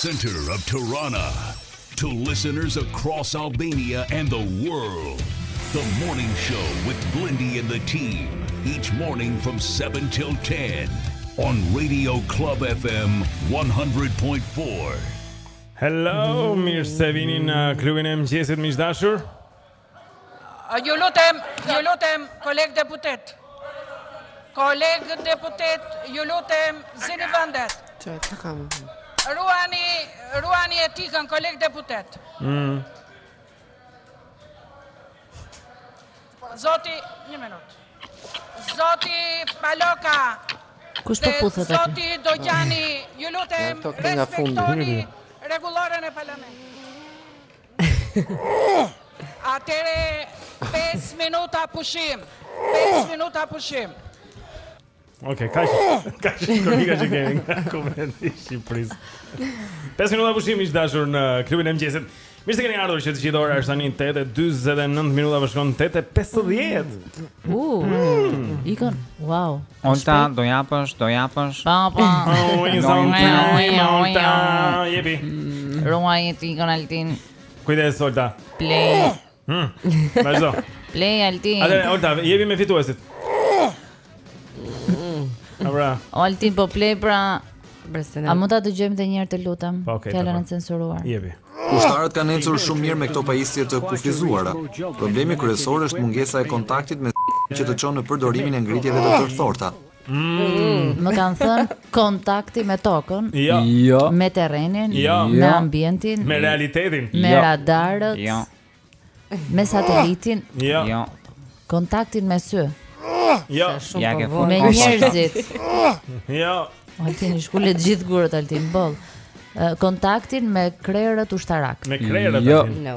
center of Tirana to listeners across Albania and the world. The morning show with Blindy and the team each morning from 7 till 10 on Radio Club FM 100.4. Hello, mirë se vini në klubin e mëngjesit miq të dashur. Ju lutem, ju lutem koleg deputet. Koleg deputet, ju lutem zini vendet. Çfarë të kam? Ruani, ruani etikën koleg deputet. Mm. Zoti, një minut. Zoti Paloka. Kush po puthet aty? Zoti Dogjani, ju lutem, respektoni rregulloren e parlamentit. Atëherë 5 minuta pushim. 5 minuta pushim. Ok, ka që ka që kronika që kemi nga Kuvendi i Shqipërisë 5 minuta pushim miq të dashur në klubin e mëngjesit Mirë se keni ardhur që të gjithë ora është tani 8:49 minuta po shkon 8:50. U. Ikon. Wow. Olta do japësh, do japësh. Pa pa. Jepi. Ruaj etikën Altin. Kujdes Olta. Play. Hm. Vazhdo. Play Altin. Hajde, Olta, jepi me fituesit. Abra. Altin po play pra. A mund ta dëgjojmë edhe një herë të lutem? Po, okay, Fjalën e censuruar. Jepi. Ushtarët kanë ecur shumë mirë me këto pajisje të kufizuara. Problemi kryesor është mungesa e kontaktit me që të çon në përdorimin e ngritjeve të tërthorta. Mm. Më kanë thënë kontakti me tokën, jo. jo. me terrenin, jo. me jo. ambientin, me realitetin, me jo. radarët, jo. me satelitin, jo. jo. kontaktin me sy. Jo, ja ke fut me njerëzit. Jo. Ma keni shkulur të gjithë gurët Altin boll. Kontaktin me krerët ushtarak. Me krerët jo. Altin. No.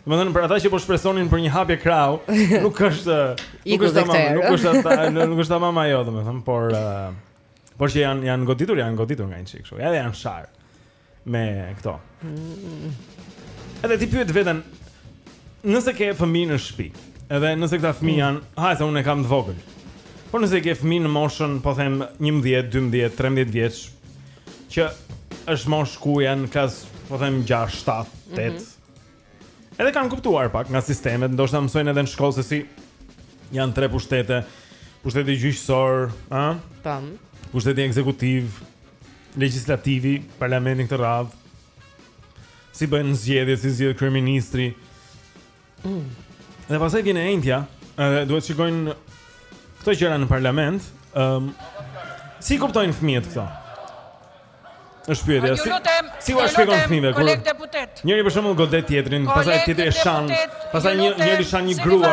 Domethënë për ata që po shpresonin për një hapje krahu, nuk është nuk është tamam, nuk është ata, nuk është tamam ajo domethënë, por uh, por që janë janë goditur, janë goditur nga një çik kështu. Edhe janë shar me këto. Edhe ti pyet veten nëse ke fëmijë në shtëpi, edhe nëse këta fëmijë mm. janë, hajde se unë e kam të vogël. Por nëse ke fëmijë në moshën, po them 11, 12, 13 vjeç, që është moshë ku janë klasë, po them 6, 7, 8. Mm -hmm Edhe kanë kuptuar pak nga sistemet, ndoshta mësojnë edhe në shkollë se si janë tre pushtete, pushteti gjyqësor, ë? Tam. Pushteti ekzekutiv, legjislativi, parlamenti këtë radhë. Si bëhen zgjedhjet, si zgjidhet kryeministri. Mm. Dhe pastaj vjen e enjtja, edhe duhet të shikojnë këto gjëra në parlament, ë um, si i kuptojnë fëmijët këto? Është pyetja. Si, si ua shpjegon fëmijëve kur njëri për shembull godet tjetrin, pastaj tjetri e shan, pastaj një njëri shan një grua.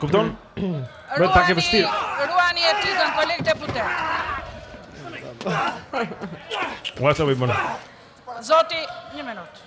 Kupton? Bëhet pak e vështirë. Ruani etikën koleg deputet. Ua çoj më. Zoti, një minutë.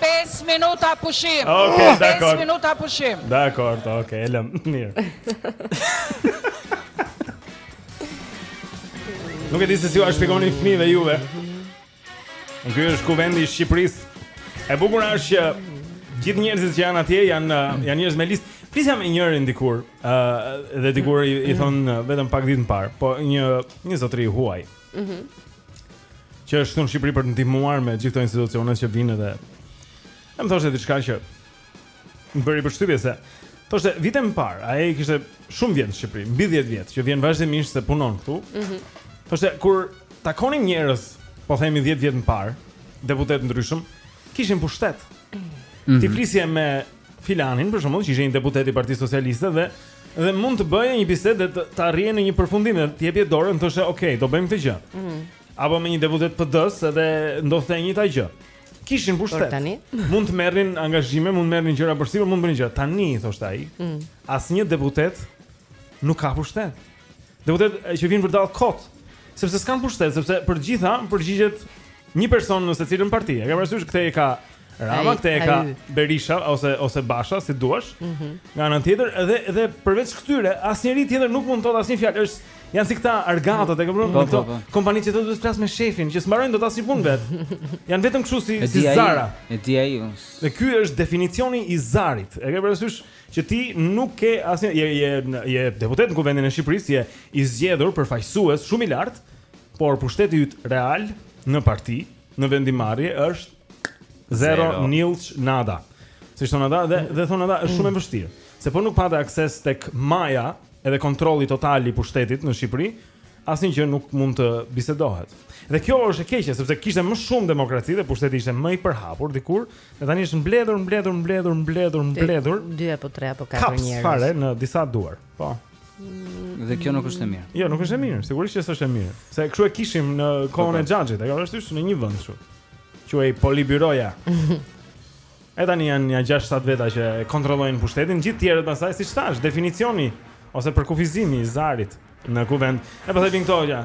Pesë minuta pushim. Okej, okay, dakor. Pesë minuta pushim. Dakor, okej, okay, e lëm. Mirë. Nuk e di se si ua shpjegoni fëmijëve juve. Ky është kuvendi i Shqipërisë. E bukura është që gjithë njerëzit që janë atje janë uh, janë njerëz me listë. Flisja me njërin dikur, ë uh, dhe dikur i, i thon uh, vetëm pak ditë më parë, po një një zotëri huaj. Mhm. Mm që është këtu në Shqipëri për të ndihmuar me gjithë këto institucione që vijnë edhe më thoshte diçka që më bëri përshtypje se thoshte vite më parë, ai kishte shumë vjet në Shqipëri, mbi 10 vjet që vjen vazhdimisht se punon këtu. Mhm. Mm thoshte kur takonin njerëz, po themi 10 vjet më parë, deputetë të ndryshëm, kishin pushtet. Mm -hmm. Ti flisje me Filanin për shembull, që ishte një deputet i Partisë Socialiste dhe dhe mund të bëje një bisedë dhe të, të arrije në një përfundim dhe të jepte dorën të thoshte, "Ok, do bëjmë këtë gjë." Mm -hmm. Apo me një deputet të PD-së edhe ndodhte e njëjta gjë. Kishin pushtet. Por tani mund të merrnin angazhime, mund të merrnin gjëra përsipër, mund të bënin gjëra. Tani thoshte ai, mm -hmm. asnjë deputet nuk ka pushtet. Deputetët që vijnë vërdallë kot, sepse s'kanë pushtet, sepse për të gjitha përgjigjet Një person në secilën parti. E ke parasysh këtë e ka Rama, këtë e ka Berisha ose ose Basha, si duash. Mm -hmm. Nga ana tjetër, edhe edhe përveç këtyre, asnjëri tjetër nuk mund të thotë asnjë fjalë. Është janë si këta argatët, e ke parasysh? Po, këto po, po. kompani që duhet të flas me shefin, që s'mbarojnë dot asnjë punë vetë. Janë vetëm kështu si si zara. E di ai. Dhe ky është definicioni i zarit. E ke parasysh që ti nuk ke asnjë je je je deputet në Kuvendin e Shqipërisë, je i zgjedhur përfaqësues shumë i lartë Por pushteti yt real në parti, në vendimmarrje është zero, zero. nilç nada. Siç thonë ata dhe dhe thonë ata është shumë e vështirë, se po nuk pate akses tek maja edhe kontrolli total i pushtetit në Shqipëri, asnjë gjë nuk mund të bisedohet. Dhe kjo është e keqe, sepse kishte më shumë demokraci dhe pushteti ishte më i përhapur dikur, dhe tani është mbledhur, mbledhur, mbledhur, mbledhur, mbledhur. Dy apo tre apo katër njerëz. Fare në disa duar. Po. Dhe kjo nuk është e mirë. Jo, nuk është e mirë, sigurisht që s'është e mirë. Se kështu e kishim në kohën e xhaxhit, ajo është thjesht në një vend kështu. Quhej Politbyroja. E tani janë nja 6-7 veta që e kontrollojnë pushtetin, gjithë tjerët pastaj, siç thashë, definicioni ose përkufizimi i zarit në kuvend. E pastaj vijnë këto, ja,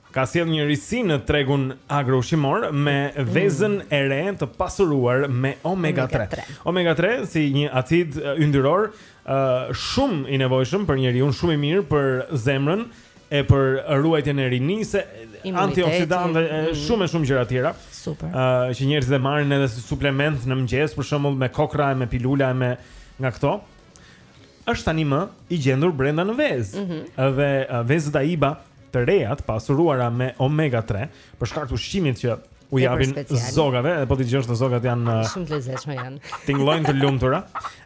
ka sjellë një risi në tregun agro-ushqimor me mm. vezën e re të pasuruar me omega 3. Omega 3 si një acid yndyror, uh, shumë i nevojshëm për njeriun, shumë i mirë për zemrën e për ruajtjen e rinisë, antioksidant, mm. shumë e shumë gjëra tjera. Super. Uh, që njerëzit e marrin edhe si suplement në mëngjes, për shembull me kokrra e me pilula e me nga këto. është tani më i gjendur brenda në vezë. Mm -hmm. Dhe vezët AIBA të reja të pasuruara me omega 3 për shkak të ushqimit që u japin zogave, edhe po t'i dëgjosh zogat janë ah, shumë të lezetshme janë. Tingëllojnë të lumtura.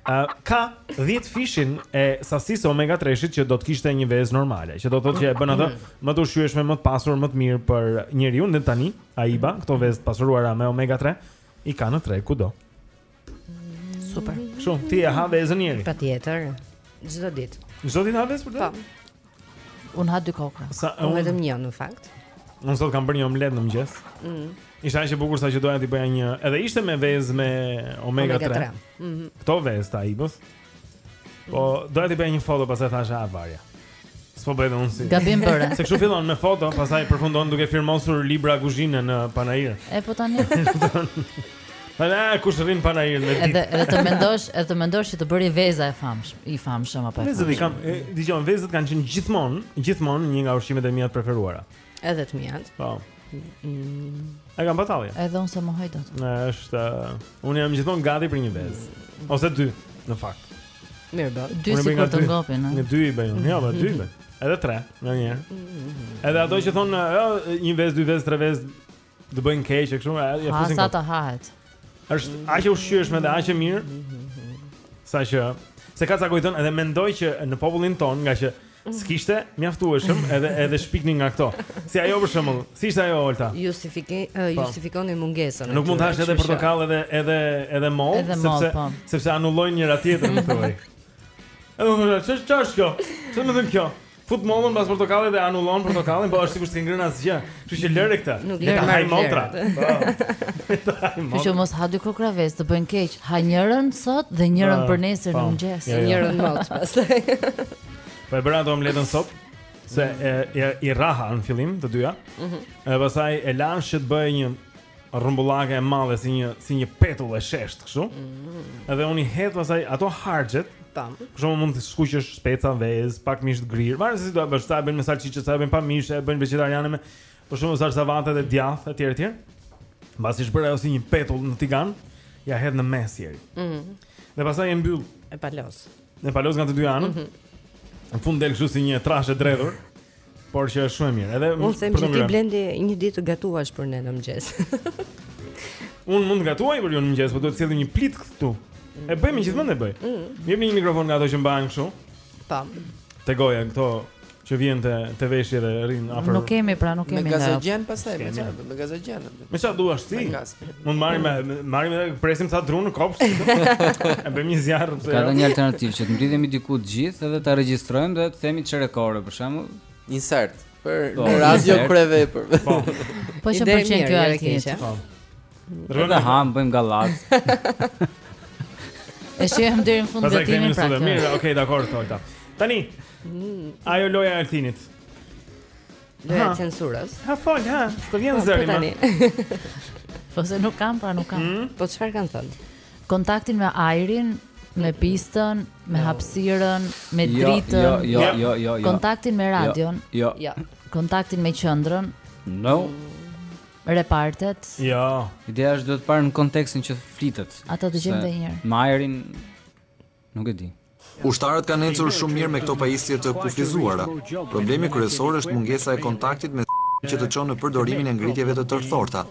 Ë uh, ka 10-fishin e sasisë së omega 3-shit që do të kishte një vezë normale, që do të thotë që e bën atë mm. më të ushqyeshme, më të pasur, më të mirë për njeriun. Dhe tani, AIBA, këto vezë të pasuruara me omega 3 i ka në treg kudo. Super. Shumë ti e ha vezën njeri. Patjetër. Çdo ditë. Çdo ditë ha vezë për të? Po. Un ha dy kokra. Sa po un... vetëm një në fakt. Un sot kam bërë një omlet në mëngjes. Ëh. Mm. Ishte aq e bukur sa që doja t'i bëja një, edhe ishte me vezë me omega, omega 3. Ëh. Mm -hmm. Kto vezë ta ibos? Po, doja t'i bëja një foto, pastaj thashë ah varja. S'po bëj dhe unë si. Gabim bëre. Se kështu fillon me foto, pastaj përfundon duke firmosur libra kuzhine në panair. E po tani. Po na kush rrin në panair me ditë. Edhe edhe të mendosh, edhe të mendosh që të bëri veza e famshëm, i famshëm apo e famshëm. Vezët i kam, dëgjo, vezët kanë qenë gjithmonë, gjithmonë një nga ushqimet e mia të preferuara. Edhe të miat. Po. Mm. E kam batalje. Edhe unë s'e mohoj dot. Ne është unë jam gjithmonë gati për një vezë. Mm. Ose dy, në fakt. Mirë bën. Dy sikur të ngopin, a? Një dy i bëj unë. Jo, bëj, dy bëj. Edhe tre, në një. Mm-hmm. Edhe ato që thonë, jo, një vezë, dy vezë, tre vezë, Të bëjnë keq e kështu, ia fusin. Ha sa të hahet. Është aq e ushqyeshme dhe aq e mirë. Sa që s'e ka ca kujton edhe mendoj që në popullin tonë, nga që s'kishte mjaftueshëm edhe edhe shpiknin nga këto. Si ajo për shembull, si ishte ajo Olta? Justifikonin po. justifikonin mungesën. Nuk mund të hash edhe portokall edhe edhe edhe mollë, sepse po. sepse anullojnë njëra tjetrën këtu. Edhe unë thosha, ç'është kjo? Ç'më thon kjo? Fut mollën pas portokallit dhe anullon portokallin, po është sikur s'ke ngrënë asgjë. Kështu që lëre këtë. Le ta hajë motra. Kështu që mos ha dy kokra vezë, të bëjnë keq. Ha njërën sot dhe njërën për nesër në mëngjes. Jo, jo. Njërën mot pastaj. Po e bëra atë omletën sot. Se e, e, i rraha në fillim të dyja. Mhm. Mm pastaj e lashë që të bëjë një rrumbullake e madhe si një si një petull e sheshtë kështu. Mm. Edhe unë i hedh pastaj ato harxhet. Tam. Për shembull mund të skuqësh speca veç, pak mish të grirë, varet se si do e bësh, ca e bëjnë me salçiçe, ca e bëjnë pa mish, e bëjnë vegetariane me për shembull salcë domate dhe djathë etj etj. Mbasi është bërë ajo si një petull në tigan, ia hedh në mes ieri. Mhm. Mm dhe pastaj e mbyll. E palos. E palos nga të dy anët. Mhm. Mm në fund del kështu si një trashë dredhur. Por që është shumë e mirë. Edhe unë them që ti Blendi një ditë të gatuash për ne në mëngjes. unë mund të gatuaj për ju në mëngjes, por duhet të sjellim një plitë këtu. E bëjmë gjithmonë e bëjmë. Mm. Jep një mikrofon nga ato që mbahen kështu. Po. Te goja këto që vjen te te veshi dhe rrin afër. Nuk kemi pra, nuk kemi. Me gazogjen pastaj, me gazogjen. Me çfarë duash ti? Mund të marrim marrim edhe presim ca dru në kopsht. E bëjmë një zjarr pse. Ka jo? një alternativë që të mblidhemi diku të gjithë edhe ta regjistrojmë dhe të themi çerek ore për shembull. Insert për po, në radio për e vepër. Po. Po shumë pëlqen kjo arsye. Po. Rrimë hamë bëjmë gallatë. E shohim deri në fund të emisionit pra. Mirë, okay, dakor, Olta. Tani, mm. ajo loja e Altinit. Loja e censurës Ha fol, ha, se të vjen zëri. Po se nuk kam, pra nuk kam mm? Po çfarë kanë thënë? Kontaktin me ajrin, me pistën, me hapësirën, me jo, dritën jo, jo, jo, jo, jo, Kontaktin me radion jo, jo. Kontaktin me qendrën No Repartet Jo Ideja është duhet parë në kontekstin që flitet Ta dëgjojmë edhe një herë Me ajrin Nuk e di. Ushtarët kanë ecur shumë mirë me këto pajisje të kufizuara. Problemi kryesor është mungesa e kontaktit me s***in që të çon në përdorimin e ngritjeve të tërthorta.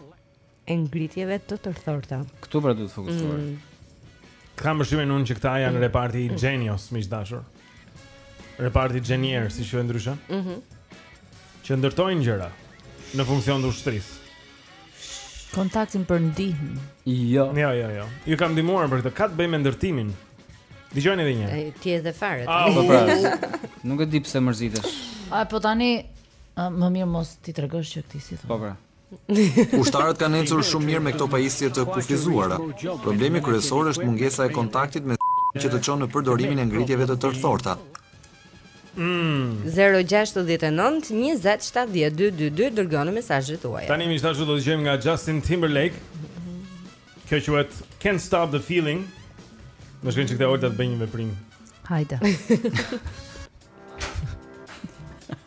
E ngritjeve të tërthorta. Këtu pra duhet të fokusohemi. Mm. Kam përshtypjen unë që këta janë mm. reparti mm. xhenios, miq të dashur. Reparti xhenier, si quhen ndryshe? Mhm. Mm që ndërtojnë gjëra në funksion të ushtrisë. Kontaktin për ndihmë. Jo. Jo, jo, jo. Ju kam ndihmuar për këtë. Ka të bëjë me ndërtimin. Dëgjojeni edhe një herë. Ti e dhe fare. Po pra. Nuk e di pse mërzitesh. Apo tani më mirë mos t'i tregosh që këtë si thonë. Po pra. Ushtarët kanë ecur shumë mirë me këto pajisje të kufizuara. Problemi kryesor është mungesa e kontaktit me që të çon në përdorimin e ngritjeve të tërthorta. Mm. 069 20 70 222 dërgoni mesazhet tuaja. Tani miq të dashur do të dëgjojmë nga Justin Timberlake. Kjo quhet Can't Stop the Feeling. Më shkon që në këtë orë ta bëj një veprim. Hajde.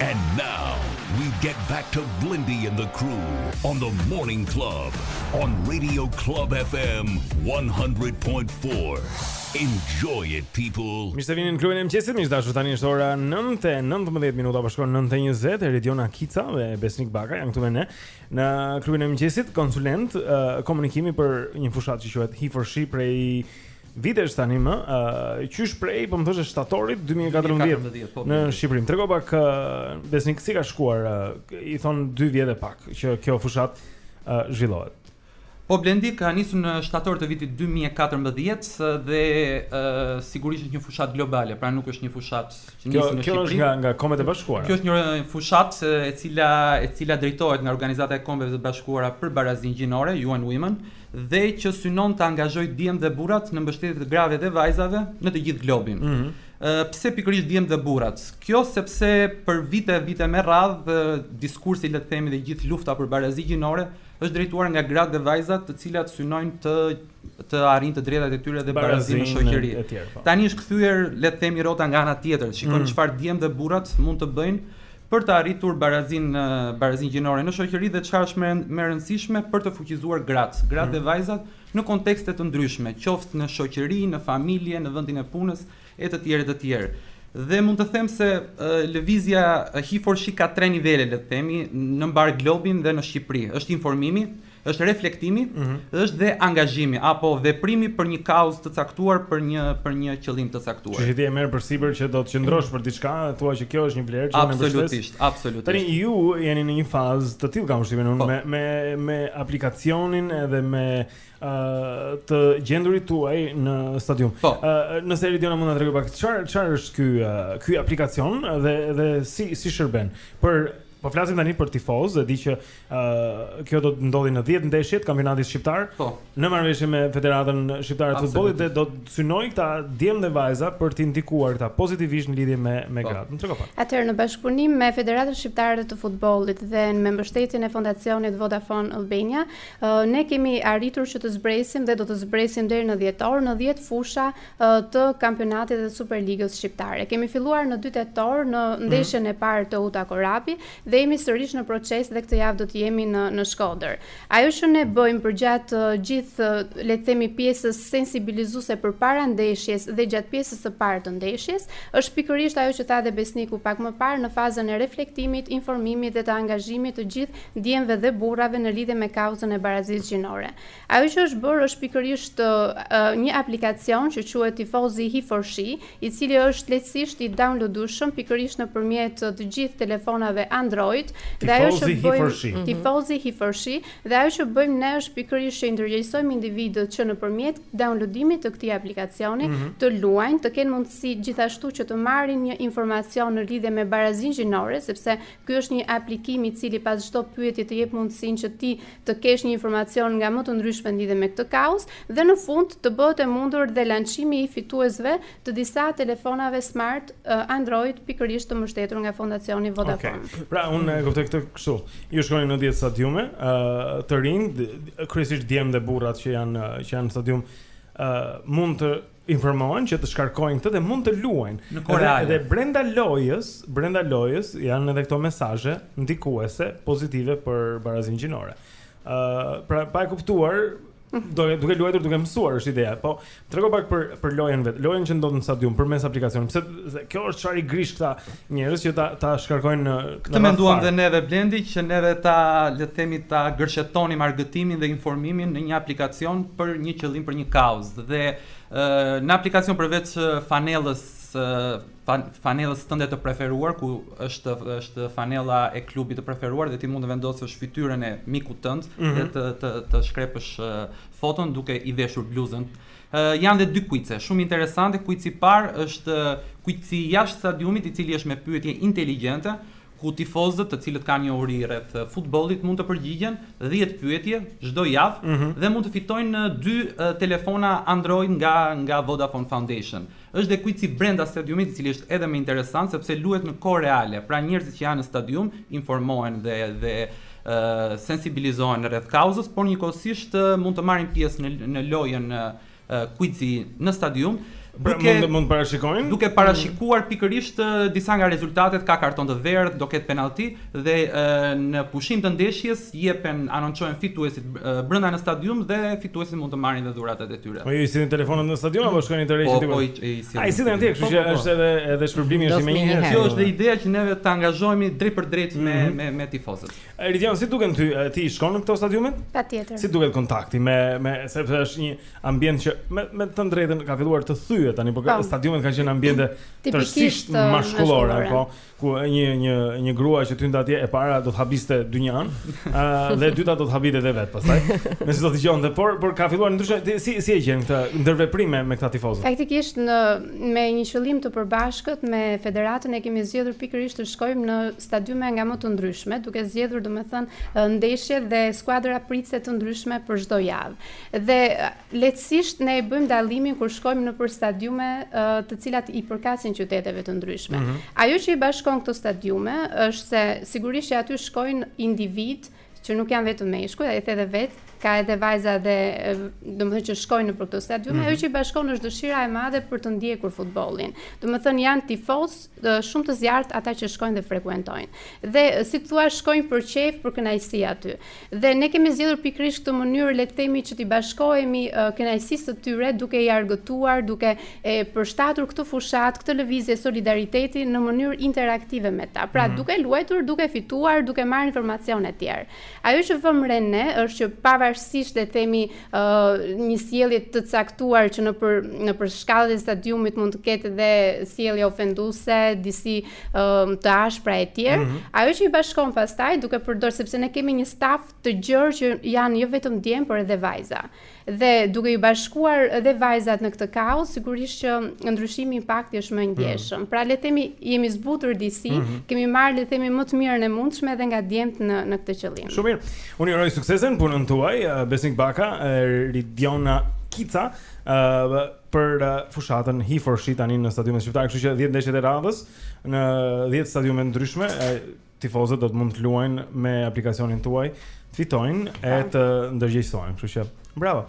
And now we get back to Blendi and the crew on the morning club on radio club FM 100.4 enjoy it people. Mirë se vini në klubin e mëngjesit, miq të dashur. Tani është ora 9:19 minuta, po shkon 9:20. Rediona Kica dhe Besnik Baka janë këtu me ne në klubin e mëngjesit, konsulentë uh, komunikimi për një fushatë që quhet He for She prej vitesh tanimë, uh, qysh prej, po më thoshe shtatorit 2014, 2014 në Shqipëri. Trego pak uh, Besnik si ka shkuar, uh, i thonë 2 vjet e pak që kjo fushatë uh, zhvillohet. Po Blendi ka nisur në shtator të vitit 2014 dhe uh, sigurisht është një fushatë globale, pra nuk është një fushatë që kjo, në kjo është nga nga Kombet e Bashkuara. Kjo është një fushatë e cila e cila drejtohet nga Organizata e Kombeve të Bashkuara për Barazinë Gjinore, UN Women, dhe që synon të angazhojë djem dhe burrat në mbështetje të grave dhe vajzave në të gjithë globin. Mm -hmm. Pse pikërisht djem dhe burrat? Kjo sepse për vite e vite me radhë diskursi le të themi dhe gjithë lufta për barazi gjinore është drejtuar nga gratë dhe vajzat të cilat synojnë të të arrijnë të drejtat e tyre dhe barazinë në shoqëri. Po. Tani është kthyer, le të themi rrota nga ana tjetër, shikon mm. çfarë djem dhe burrat mund të bëjnë për të arritur barazinë në barazinë gjinore në shoqëri dhe çfarë është më e rëndësishme për të fuqizuar gratë, gratë mm. dhe vajzat në kontekste të ndryshme, qoftë në shoqëri, në familje, në vendin e punës e të tjerë e të tjerë. Dhe mund të them se uh, lëvizja He for She ka tre nivele, le të themi, në mbarë globin dhe në Shqipëri. Është informimi, është reflektimi, është dhe angazhimi apo veprimi për një kauzë të caktuar për një për një qëllim të caktuar. Që ti e merr përsipër që do të qëndrosh për diçka, thua që kjo është një vlerë që unë mbështes. Absolutisht, absolutisht. Tani ju jeni në një fazë të tillë kam përshtypjen unë po. me me me aplikacionin edhe me ë të gjendurit tuaj në stadium. Po. Ë nëse Eridiona mund ta tregojë pak çfarë çfarë është ky ky aplikacion dhe dhe si si shërben për Po flasim tani për tifozë, e di që Uh, kjo do të ndodhë në 10 ndeshje të kampionatit shqiptar. Po. Në marrëveshje me Federatën Shqiptare të Futbollit dhe do të synojë këta djem dhe vajza për t'i ndikuar këta pozitivisht në lidhje me me po. gratë. Trego pak. Atëherë në bashkëpunim me Federatën Shqiptare të Futbollit dhe me mbështetjen e Fondacionit Vodafone Albania, uh, ne kemi arritur që të zbresim dhe do të zbresim deri në dhjetor në 10 fusha uh, të kampionatit dhe Superligës shqiptare. Kemi filluar në 2 tetor në mhm. ndeshjen mm -hmm. e parë të Teuta Korabi, Dhe jemi sërish në proces dhe këtë javë do të jemi në në Shkodër. Ajo që ne bëjmë përgjatë gjithë le të themi pjesës sensibilizuese përpara ndeshjes dhe gjatë pjesës së parë të ndeshjes, është pikërisht ajo që tha dhe Besniku pak më parë në fazën e reflektimit, informimit dhe të angazhimit të gjithë djemve dhe burrave në lidhje me kauzën e barazisë gjinore. Ajo që është bërë është pikërisht një aplikacion që quhet Tifozi He for She, i cili është lehtësisht i downloadueshëm pikërisht nëpërmjet të gjithë telefonave Android dhe ajo që bëjmë Tifozi He for She dhe ajo që bëjmë ne është pikërisht që i ndërgjegjësojmë individët që nëpërmjet downloadimit të këtij aplikacioni të luajnë, të kenë mundësi gjithashtu që të marrin një informacion në lidhje me barazinë gjinore, sepse Ky është një aplikim i cili pas çdo pyetje të jep mundësinë që ti të kesh një informacion nga më të ndryshme lidhje me këtë kauzë dhe në fund të bëhet e mundur dhe lançimi i fituesve të disa telefonave smart Android pikërisht të mbështetur nga Fondacioni Vodafone. Okej. Okay. Pra unë e kuptoj këtë kështu. Ju shkoni në 10 stadiume, ë uh, të rinj, kryesisht djem dhe burrat që janë që janë në stadium, ë uh, mund të informohen që të shkarkojnë këtë dhe mund të luajnë. Në kohë reale. Edhe brenda lojës, brenda lojës janë edhe këto mesazhe ndikuese pozitive për barazinë gjinore. Ë, uh, pra pa e kuptuar mhm. do duke luajtur duke mësuar është ideja. Po trego pak për për lojën vetë. Lojën që ndodh në stadium përmes aplikacionit. Se kjo është çfarë i grish këta njerëz që ta ta shkarkojnë. Këtë menduam dhe neve Blendi që neve le të themi ta gërshetonim argëtimin dhe informimin në një aplikacion për një qëllim për një kauzë dhe në aplikacion përveç fanellës fanellës tënde të preferuar ku është është fanella e klubit të preferuar dhe ti mund të vendosësh fytyrën e mikut tënd mm -hmm. dhe të të të shkrepësh foton duke i veshur bluzën Janë dhe dy kuice, shumë interesante, kuici i parë është kuici jashtë stadiumit i cili është me pyetje inteligjente, ku tifozët të cilët kanë njohuri rreth futbollit mund të përgjigjen dhjetë pyetjeve çdo javë dhe mund të fitojnë dy telefona Android nga nga Vodafone Foundation. Është dhe kuici brenda stadiumit i cili është edhe më interesant sepse luhet në kohë reale, pra njerëzit që janë në stadium informohen dhe dhe sensibilizohen rreth kauzës, por njëkohësisht mund të marrin pjesë në në lojën kuici në stadium. Pra, duke, mund, mund parashikojnë? Duke parashikuar pikërisht disa nga rezultatet, ka karton të verdhë, do ketë penalti, dhe në pushim të ndeshjes jepen anonçohen fituesit brenda në stadium dhe fituesit mund të marrin dhe dhuratat e tyre. Po ju i sillni telefonat në stadium apo shkoni të Po, po, i sillni atje, kështu po, që po, është edhe edhe shpërblimi është menjëherë. Kjo është dhe ideja që neve të angazhohemi drejt për drejt me mhm. me me tifozët. Ridion, si të duken ty? Ti shkon në këto stadiume? Patjetër. Si të duket kontakti me me sepse është një ambient që me me të drejtën ka filluar të thyhet tani, por stadiumet kanë qenë ambiente tërësisht mashkullore, po. ku një një një grua që të hynte atje e para do të habiste dynjan, ë dhe e dyta do të habitej edhe vetë pastaj. Me ç'do të dëgjonte, por por ka filluar ndryshe ti si si e gjen këtë ndërveprim me me këta tifozë. Faktikisht në me një qëllim të përbashkët me federatën e kemi zgjedhur pikërisht të shkojmë në stadiume nga më të ndryshme, duke zgjedhur domethënë ndeshje dhe skuadra pritëse të ndryshme për çdo javë. Dhe Lehtësisht ne e bëjmë dallimin kur shkojmë nëpër stadiume të cilat i përkasin qyteteve të ndryshme. Mm -hmm. Ajo që i bashkon këto stadiume është se sigurisht që aty shkojnë individë që nuk janë vetëm meshkuj, e the dhe vetë, ka edhe vajza dhe domethënë që shkojnë nëpër këto stadiume, mm -hmm. ajo që i bashkon është dëshira e madhe për të ndjekur futbollin. Domethënë janë tifozë shumë të zjarrtë ata që shkojnë dhe frekuentojnë. Dhe si të thua shkojnë për qejf, për kënaqësi aty. Dhe ne kemi zgjedhur pikërisht këtë mënyrë, le të themi që t'i bashkohemi kënaqësisë së tyre duke i argëtuar, duke e përshtatur këtë fushatë, këtë lëvizje solidariteti në mënyrë interaktive me ta. Pra duke luajtur, duke fituar, duke marrë informacion etj. Ajo që vëmë re ne është që pavarësisht le të themi një sjellje të caktuar që nëpër nëpër shkallët e stadiumit mund të ketë dhe sjellje ofenduese, disi uh, të ashpra e tjerë. Mm -hmm. Ajo që i bashkon pastaj duke përdor sepse ne kemi një staf të gjerë që janë jo vetëm djem por edhe vajza. Dhe duke i bashkuar edhe vajzat në këtë kaos, sigurisht që ndryshimi i impakti është më i mhm. ndjeshëm. Mm -hmm. Pra le të themi jemi zbutur disi, mm -hmm. kemi marrë le të themi më të mirën e mundshme edhe nga djemt në në këtë qëllim. Shumë mirë. Unë uroj suksese në punën tuaj, eh, Besnik Baka, eh, Ridiona Kica, uh, për uh, fushatën He for She tani në stadiumet shqiptare, kështu që 10 ndeshjet e radhës në 10 stadiume të ndryshme, uh, tifozët do të mund të luajnë me aplikacionin tuaj, të fitojnë e të ndërgjegjësohen, kështu që bravo.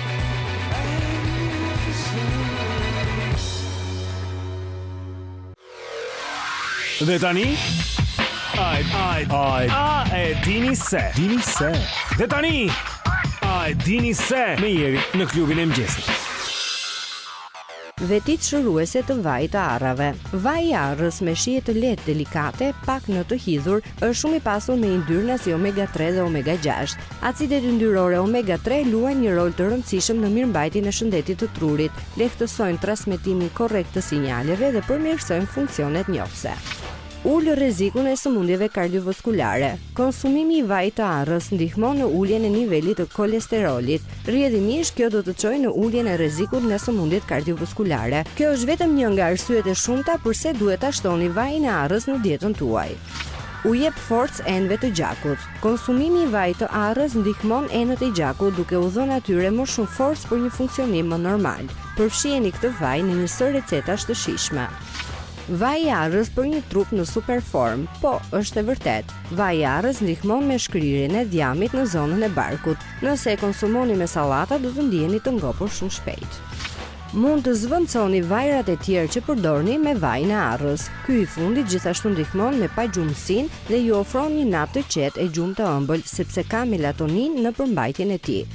Dhe tani Ai ai ai a e dini se dini se Dhe tani Ai dini se me Jerin në klubin e mëngjesit Vetitë shëruese të vajit të arrave. Vaji i arrës me shije të lehtë delikate, pak në të hidhur, është shumë i pasur me yndyrna si omega tre dhe omega gjashtë. Acidet yndyrore omega tre luajnë një rol të rëndësishëm në mirëmbajtjen e shëndetit të trurit, lehtësojnë transmetimin korrekt të sinjaleve dhe përmirësojnë funksionet njohëse. Ul rrezikun e sëmundjeve kardiovaskulare. Konsumimi i vajit të arrës ndihmon në uljen e nivelit të kolesterolit. Rrjedhimisht, kjo do të çojë në uljen e rrezikut nga sëmundjet kardiovaskulare. Kjo është vetëm një nga arsyet e shumta përse duhet ta shtoni vajin e arrës në dietën tuaj. U jep forcë enëve të gjakut. Konsumimi i vajit të arrës ndihmon enët e gjakut duke u dhënë atyre më shumë forcë për një funksionim më normal. Përfshijeni këtë vaj në një sërë recetash të shijshme. Vaji i arrës për një trup në super form. Po, është e vërtetë. Vaji i arrës ndihmon me shkrirjen e dhjamit në zonën e barkut. Nëse e konsumoni me sallata, do të ndiheni të ngopur shumë shpejt. Mund të zëvendësoni vajrat e tjerë që përdorni me vajin e arrës. Ky i fundit gjithashtu ndihmon me pagjumësinë dhe ju ofron një natë të qetë e gjumë të ëmbël, sepse ka melatoninë në përmbajtjen e tij.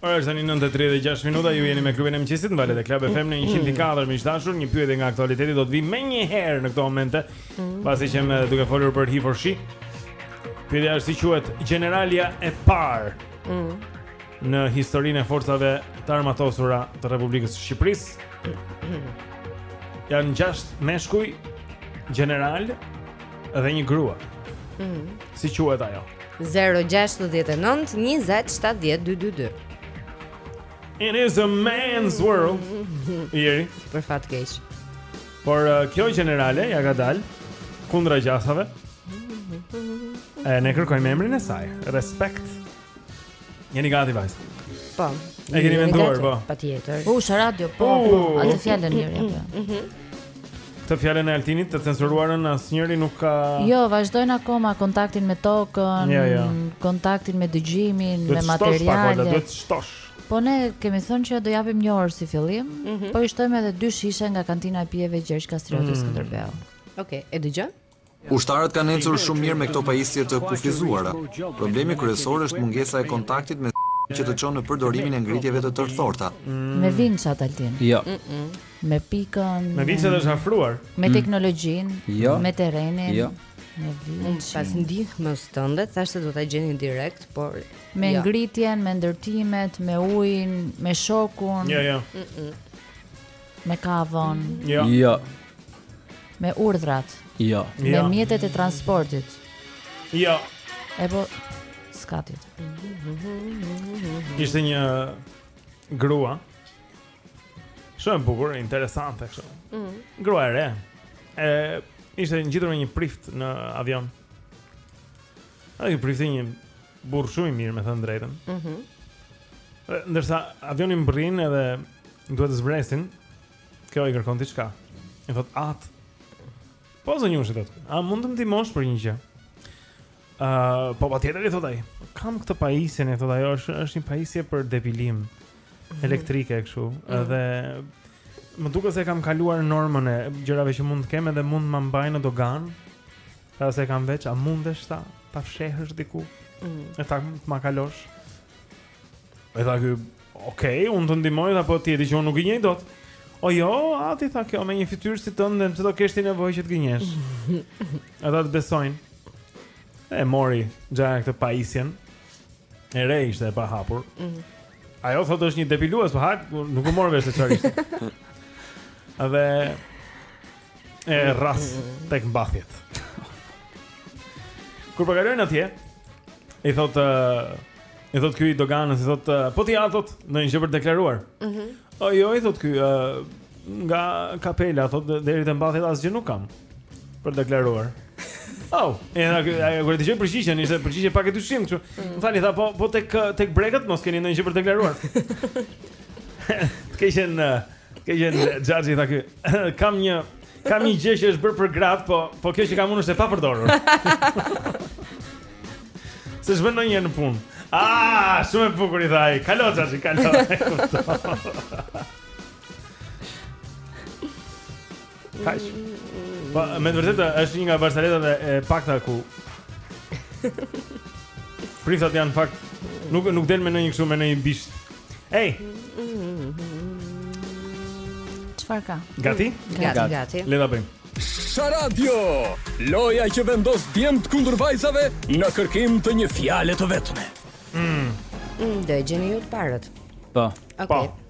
Ora është tani 9:36 minuta, ju jeni me klubin e mëngjesit në valët e Club FM në 104 miq të dashur, një pyetje nga aktualiteti do të vijë menjëherë në këto momente, mm. pasi qemë duke folur për He for She. Pyetja është si quhet gjeneralja e parë mm. në historinë e forcave të armatosura të Republikës së Shqipërisë. Janë gjashtë meshkuj gjeneralë dhe një grua. Mm. Si quhet ajo? Zero gjashtëdhjetë e nëntë njëzet shtatëdhjetë dy dy dy. It is a man's world. Jeri, për fat keq. Por uh, kjo gjenerale ia ka dalë kundra gjasave. E ne kërkojmë emrin e saj. Respekt. Jeni gati vajzë? Po. E keni menduar, po. Patjetër. Po, është radio, po. po. Atë fjalën njëri apo? Jo? Mhm. mhm. Këtë fjalën e Altinit të censuruarën asnjëri nuk ka. Jo, vazhdojnë akoma kontaktin me tokën, ja, ja. kontaktin me dëgjimin, me materiale. Do të shtosh. Po ne kemi thënë që do japim një orë si fillim, mm -hmm. po i shtojmë edhe dy shishe nga kantina e pijeve Gjergj Kastrioti mm. Skënderbeu. Okej, okay, e dëgjoj. Ushtarët kanë ecur shumë mirë me këto pajisje të kufizuara. Problemi kryesor është mungesa e kontaktit me s***n që të çon në përdorimin e ngritjeve të tërthorta. Me vinçat Altin. Jo. Me pikën. Me vinçat është afruar. Me teknologjinë. Jo. Me terrenin. Jo. Me vinçin. Unë pas ndihmës tënde thashë se do ta gjeni direkt, por me jo. ngritjen, me ndërtimet, me ujin, me shokun. Jo, jo. Me kavon. Jo. Jo. Me urdhrat. Jo. Me jo. mjetet e transportit. Jo. E po skadoi. Ishte një grua. Shumë e bukur, interesante kështu. Mhm. Grua e re. E ishte ngjitur me një prift në avion. Ai prifti një burrë shumë i mirë, me thënë të drejtën. Mhm. Mm Ndërsa avioni mbërrin edhe duhet të zbresin, kjo i kërkon diçka. I thotë atë. Po zonjë i thotë. A mund të më ndihmosh për një gjë? Ë, uh, po patjetër i thotë ai. Kam këtë pajisjen, i thotë ajo, është është një pajisje për depilim. elektrike kështu, mm. edhe më duket se kam kaluar normën e gjërave që mund të kem edhe mund të më mbajnë në doganë. Pra s'e kam vënë, a mundesh ta ta fshehësh diku? Mm. Edhe të ma kalosh. I tha ky, ok, unë të ndihmoj dhe po ta dish që unë nuk gënjej dot. O jo, atë i tha kjo me një fytyrë si tënden, s'do kesh ti nevojë që të gënjesh. ata të besojnë. E mori, xhaja këtë pajisjen. E re ishte e pahapur. Mm. Ajo thotë është një depilues, po hajt, nuk u mor vesh se çfarë ishte. Edhe e rras tek mbathjet. Kur po kalojnë atje, i thotë i thotë ky i doganës, i thotë po ti ato, ndonjë gjë për të deklaruar. Mhm. Mm O jo, i thotë ky, Nga kapela thotë deri te mbathjet asgjë nuk kam për të deklaruar. Oh, edhe ajo kur e dëgjoi përgjigjen, ishte përgjigje pak e dyshimtë kështu. Mm. Më falni, tha po po tek tek brekët mos keni ndonjë gjë për të deklaruar. Keqen, keqen xhaxhi tha ky. Kam një kam një gjë që është bërë për gratë, po po kjo që kam unë është e papërdorur. S'e kam vënë ndonjëherë në punë. Ah, shumë e bukur i tha ai. Kalo xhaxhi, kalo. Kaq. Po, me të vërtetë është një nga barsaletat e pakta ku Prishtina në fakt nuk nuk del me ndonjë kështu me ndonjë bisht. Ej. Çfarë ka? Gati? Gati, gati. Le ta bëjmë. Sharadë, loja që vendos djemt kundër vajzave në kërkim të një fjale të vetme. Mm. Mm, do e gjeni ju të parët. Po. Okay. Po.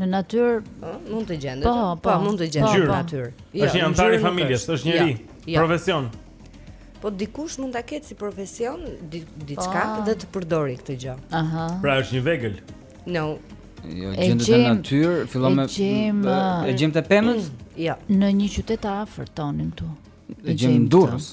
Në natyrë, po, mund të gjendet. Po, po, po, mund të gjendet në natyrë. Jo, është një anëtar i familjes, është jo, njeri. Jo. Profesion. Po dikush mund ta ketë si profesion diçka po. dhe të përdori këtë gjë. Aha. Pra është një vegël. No. Jo, gjendet në natyrë, fillon me e gjejmë te pemët? Mm, jo. Në një qytet të afërt tani këtu. E gjejmë në Durrës.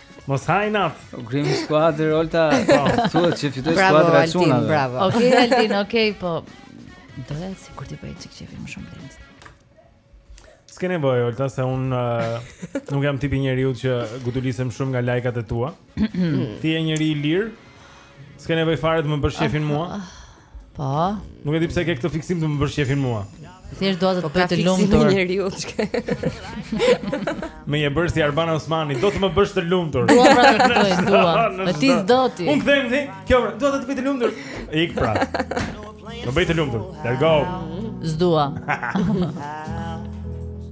Mos ha inat. Urime skuadër Olta. Po, thuhet se fitoi skuadra e çunave. Bravo. Okej, Altin, okej, po. Do të sikur t'i bëj çik qejfin më shumë Blendit. S'ke nevojë Olta se un uh, nuk jam tipi i njeriut që gudulisem shumë nga lajkat e tua. ti je njeri i lirë. S'ke nevojë fare të më bësh qejfin mua. Ah, ah. Po. Nuk e di pse ke këtë fiksim të më bësh qejfin mua. Thjesht dua të po të bëj të lumtur. Njeriu çka. Më je bërë si Arbana Osmani, do të më bësh të lumtur. Dua pra të bëj, dua. Po ti s'do ti. Unë them ti, kjo pra, dua të të bëj të lumtur. Ik pra. Më bëj të lumtur. Let's go. S'dua.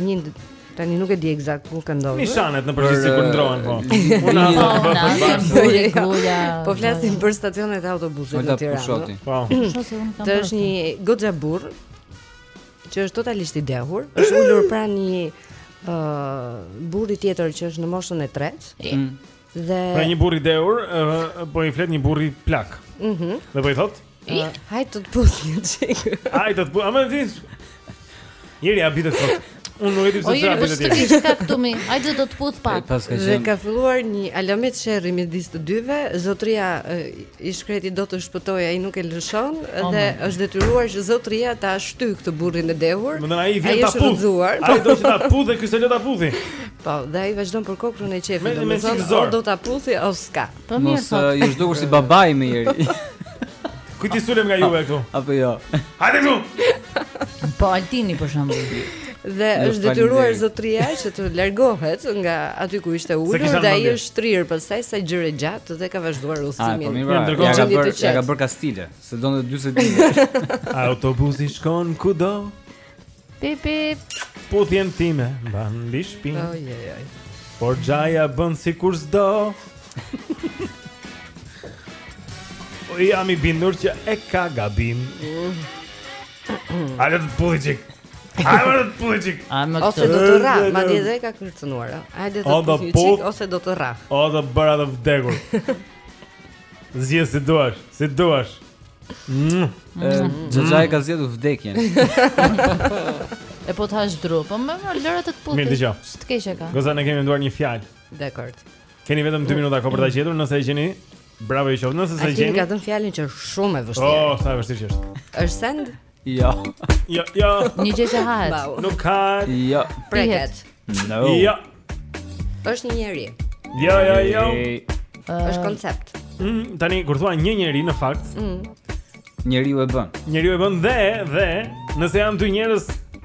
Një tani nuk e di eksakt ku ka ndodhur. Nishanet në përgjithësi kur ndërrohen po. Unë po, po, po flasim për stacionet e autobusit në Tiranë. Po. Të është një goxha burrë që është totalisht i dehur, është ulur pranë një ë uh, burri tjetër që është në moshën e tretë. Mm. Dhe Pra një burrë i dehur, uh, po i flet një burri plak. Mhm. Mm dhe po i thotë: Uh, Hajt të të puth një çikë. Hajt të të puth. A më this? Jeri a bitet sot. Unë nuk e di pse po sa bitet. Po jeri, po çka këtu mi? Hajt të të puth pak. Dhe ka filluar një alamet sherri midis të dyve. Zotria i shkreti do të shpëtojë, ai nuk e lëshon oh dhe është detyruar që zotria ta shtyjë këtë burrin e dehur. Më ai vjen ta puthë. Ai do që ta puthë dhe ky s'e lë ta puthi. Po, dhe ai vazhdon për kokrrën e qejfit, Merrni domethënë, me çik zor. o do ta puthi o s'ka. Po mirë Mos thotë. eh, iu është dukur si babai me jeri. Kujt i sulem nga juve këtu? Apo jo. Hajde këtu. Po Altini për shembull. Dhe është detyruar faleminderit. zotria që të largohet nga aty ku ishte ulur kisha dhe ai mendje. është shtrirë pastaj sa gjerë e gjatë dhe ka vazhduar Ah, po udhëtimin. mirë, pra, ndërkohë ia ka gjendje të bërë, ia ka qetë. bërë kastile, se donte 40 ditë. Autobusi shkon kudo. Pip pip. Puthjen time mban mbi shpinë. Oh, yeah, yeah. Por xhaja bën sikur s'do. O jam i bindur që e ka gabim. Ale të puçik. Hajde të puçik. Ose do të rrah, madje edhe ka kërcënuar. Hajde të puçik ose do të rrah. O do të rrah të vdekur. Zgjidh si të duash, si të duash. Xhaxhai ka zgjedhur vdekjen. E po të hash dru, po më më lër të të puth. Mirë, dëgjoj. Të keq e ka. Goxha ne kemi menduar një fjalë. Dakord. Keni vetëm 2 minuta kohë për ta gjetur, nëse e gjeni, bravo ju qoftë. Nëse s'e gjeni. Ai ka dhënë fjalën që është shumë e vështirë. Oh, sa e vështirë që është. Është send? Jo. Jo, jo. Një gjë që hahet. Nuk hahet. Jo. Pihet. No. Jo. Është një njeri. Jo, jo, jo. Është koncept. Mm, tani kur thua një njeri në fakt, mm. njeriu e bën. Njeriu e bën dhe dhe nëse janë dy njerëz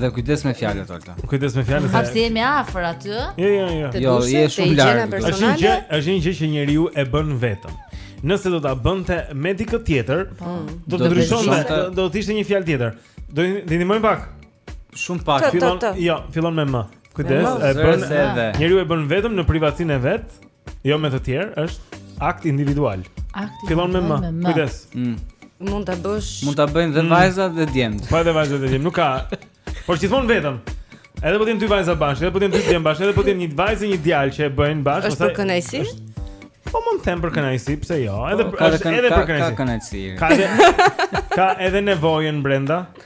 Dhe kujdes me fjalët Olta. Kujdes me fjalët. Hapsi si jemi afër aty? Jo, jo, jo. Jo, je shumë larg. Është një gjë, është një gjë që njeriu e bën vetëm. Nëse do ta bënte me dikë tjetër, po. do të ndryshonte, do të ishte një fjalë tjetër. Do t'i ndihmojmë pak. Shumë pak. Fillon, jo, fillon me m. Kujdes, e bën se edhe. Njeriu e bën vetëm në privatësinë e vet, jo me të tjerë, është akt individual. Akt fillon me m. Kujdes. Mm. Mund ta bësh. Mund ta bëjnë dhe mm. vajzat dhe djemt. Po edhe vajzat dhe djemt, nuk ka. Por gjithmonë vetëm. Edhe po të jenë dy vajza bashkë, edhe po të jenë dy djem bashkë, edhe po të jenë një vajzë e një djalë që e bëjnë bashkë, pastaj. Është për kënaqësi? Po mund të them për kënaqësi, pse jo? Edhe po, edhe për kënaqësi. Ka kënaqësi. Ka edhe ka edhe nevojën brenda.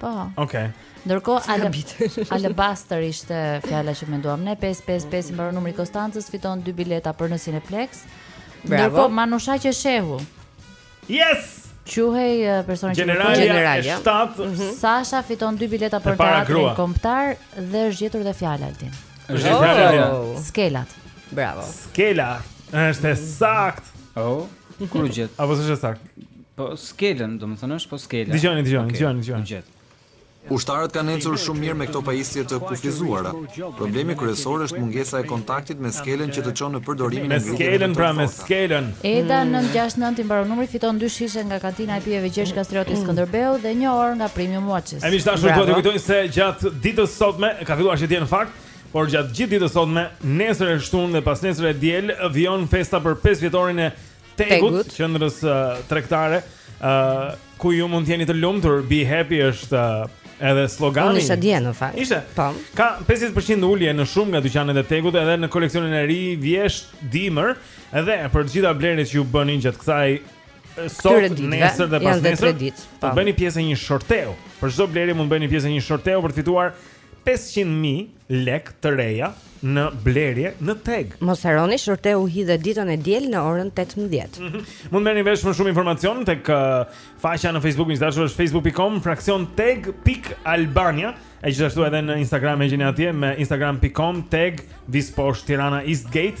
Po. Okej. Okay. Ndërkohë Al Alabaster ishte fjala që menduam ne 555 i mbaron numri Kostanca fiton dy bileta për në Cineplexx. Bravo. Manushaqe Shehu. Yes. Quhej eh, personi, po, generale. Mhm. Sasha fiton dy bileta për teatrin kombëtar dhe është gjetur dhe fjala Altin. Është gjetur oh. fjala. Skelat. Bravo. Skela. Është e saktë. Oh. Kur u gjet? Apo s'është e saktë? Po skelën, domethënë është po skela. Dëgjoni, dëgjoni, dëgjoni, dëgjoni. Ushtarët kanë ecur shumë mirë me këto pajisje të kufizuara. Problemi kryesor është mungesa e kontaktit me skelën që të çon në përdorimin e ngritjeve të forta. Me skelën, pra, me skelën. Eda 969 hmm. i mbaron numri, fiton dy shishe nga kantina e pijeve Gjergj Kastrioti hmm. Skënderbeu dhe një orë nga Premium Watches. E miq të dashur do t'ju kujtojmë se gjatë ditës sotme ka filluar që dje në fakt, por gjatë gjithë ditës sotme, nesër e shtunë dhe pasnesër e diel vijon festa për 5 vjetorin e Tegut, qendrës uh, tregtare, ë uh, ku ju mund të jeni të lumtur, be happy është uh, edhe slogani. Unë isha dje në fakt. Ishte. Po. Ka 50% ulje në shumë nga dyqanet e Tegut edhe në koleksionin e ri vjeshtë-dimër, edhe për të gjitha blerjet që ju bëni gjatë kësaj sot nesër dhe pasnesër. Do po. bëni pjesë e një shorteu. Për çdo blerje mund bëni pjesë e një shorteu për të fituar pesëqind mijë lekë të reja në blerje në Teg. Mos harroni Shorteu hidhet ditën e diel në orën 18. Mm -hmm. Mund të merrni vesh më shumë informacion tek uh, faqja në Facebook i dashur është facebook.com fraksion teg.albania e gjithashtu edhe në Instagram e gjeni atje me instagram.com teg vizë poshtë Tirana East Gate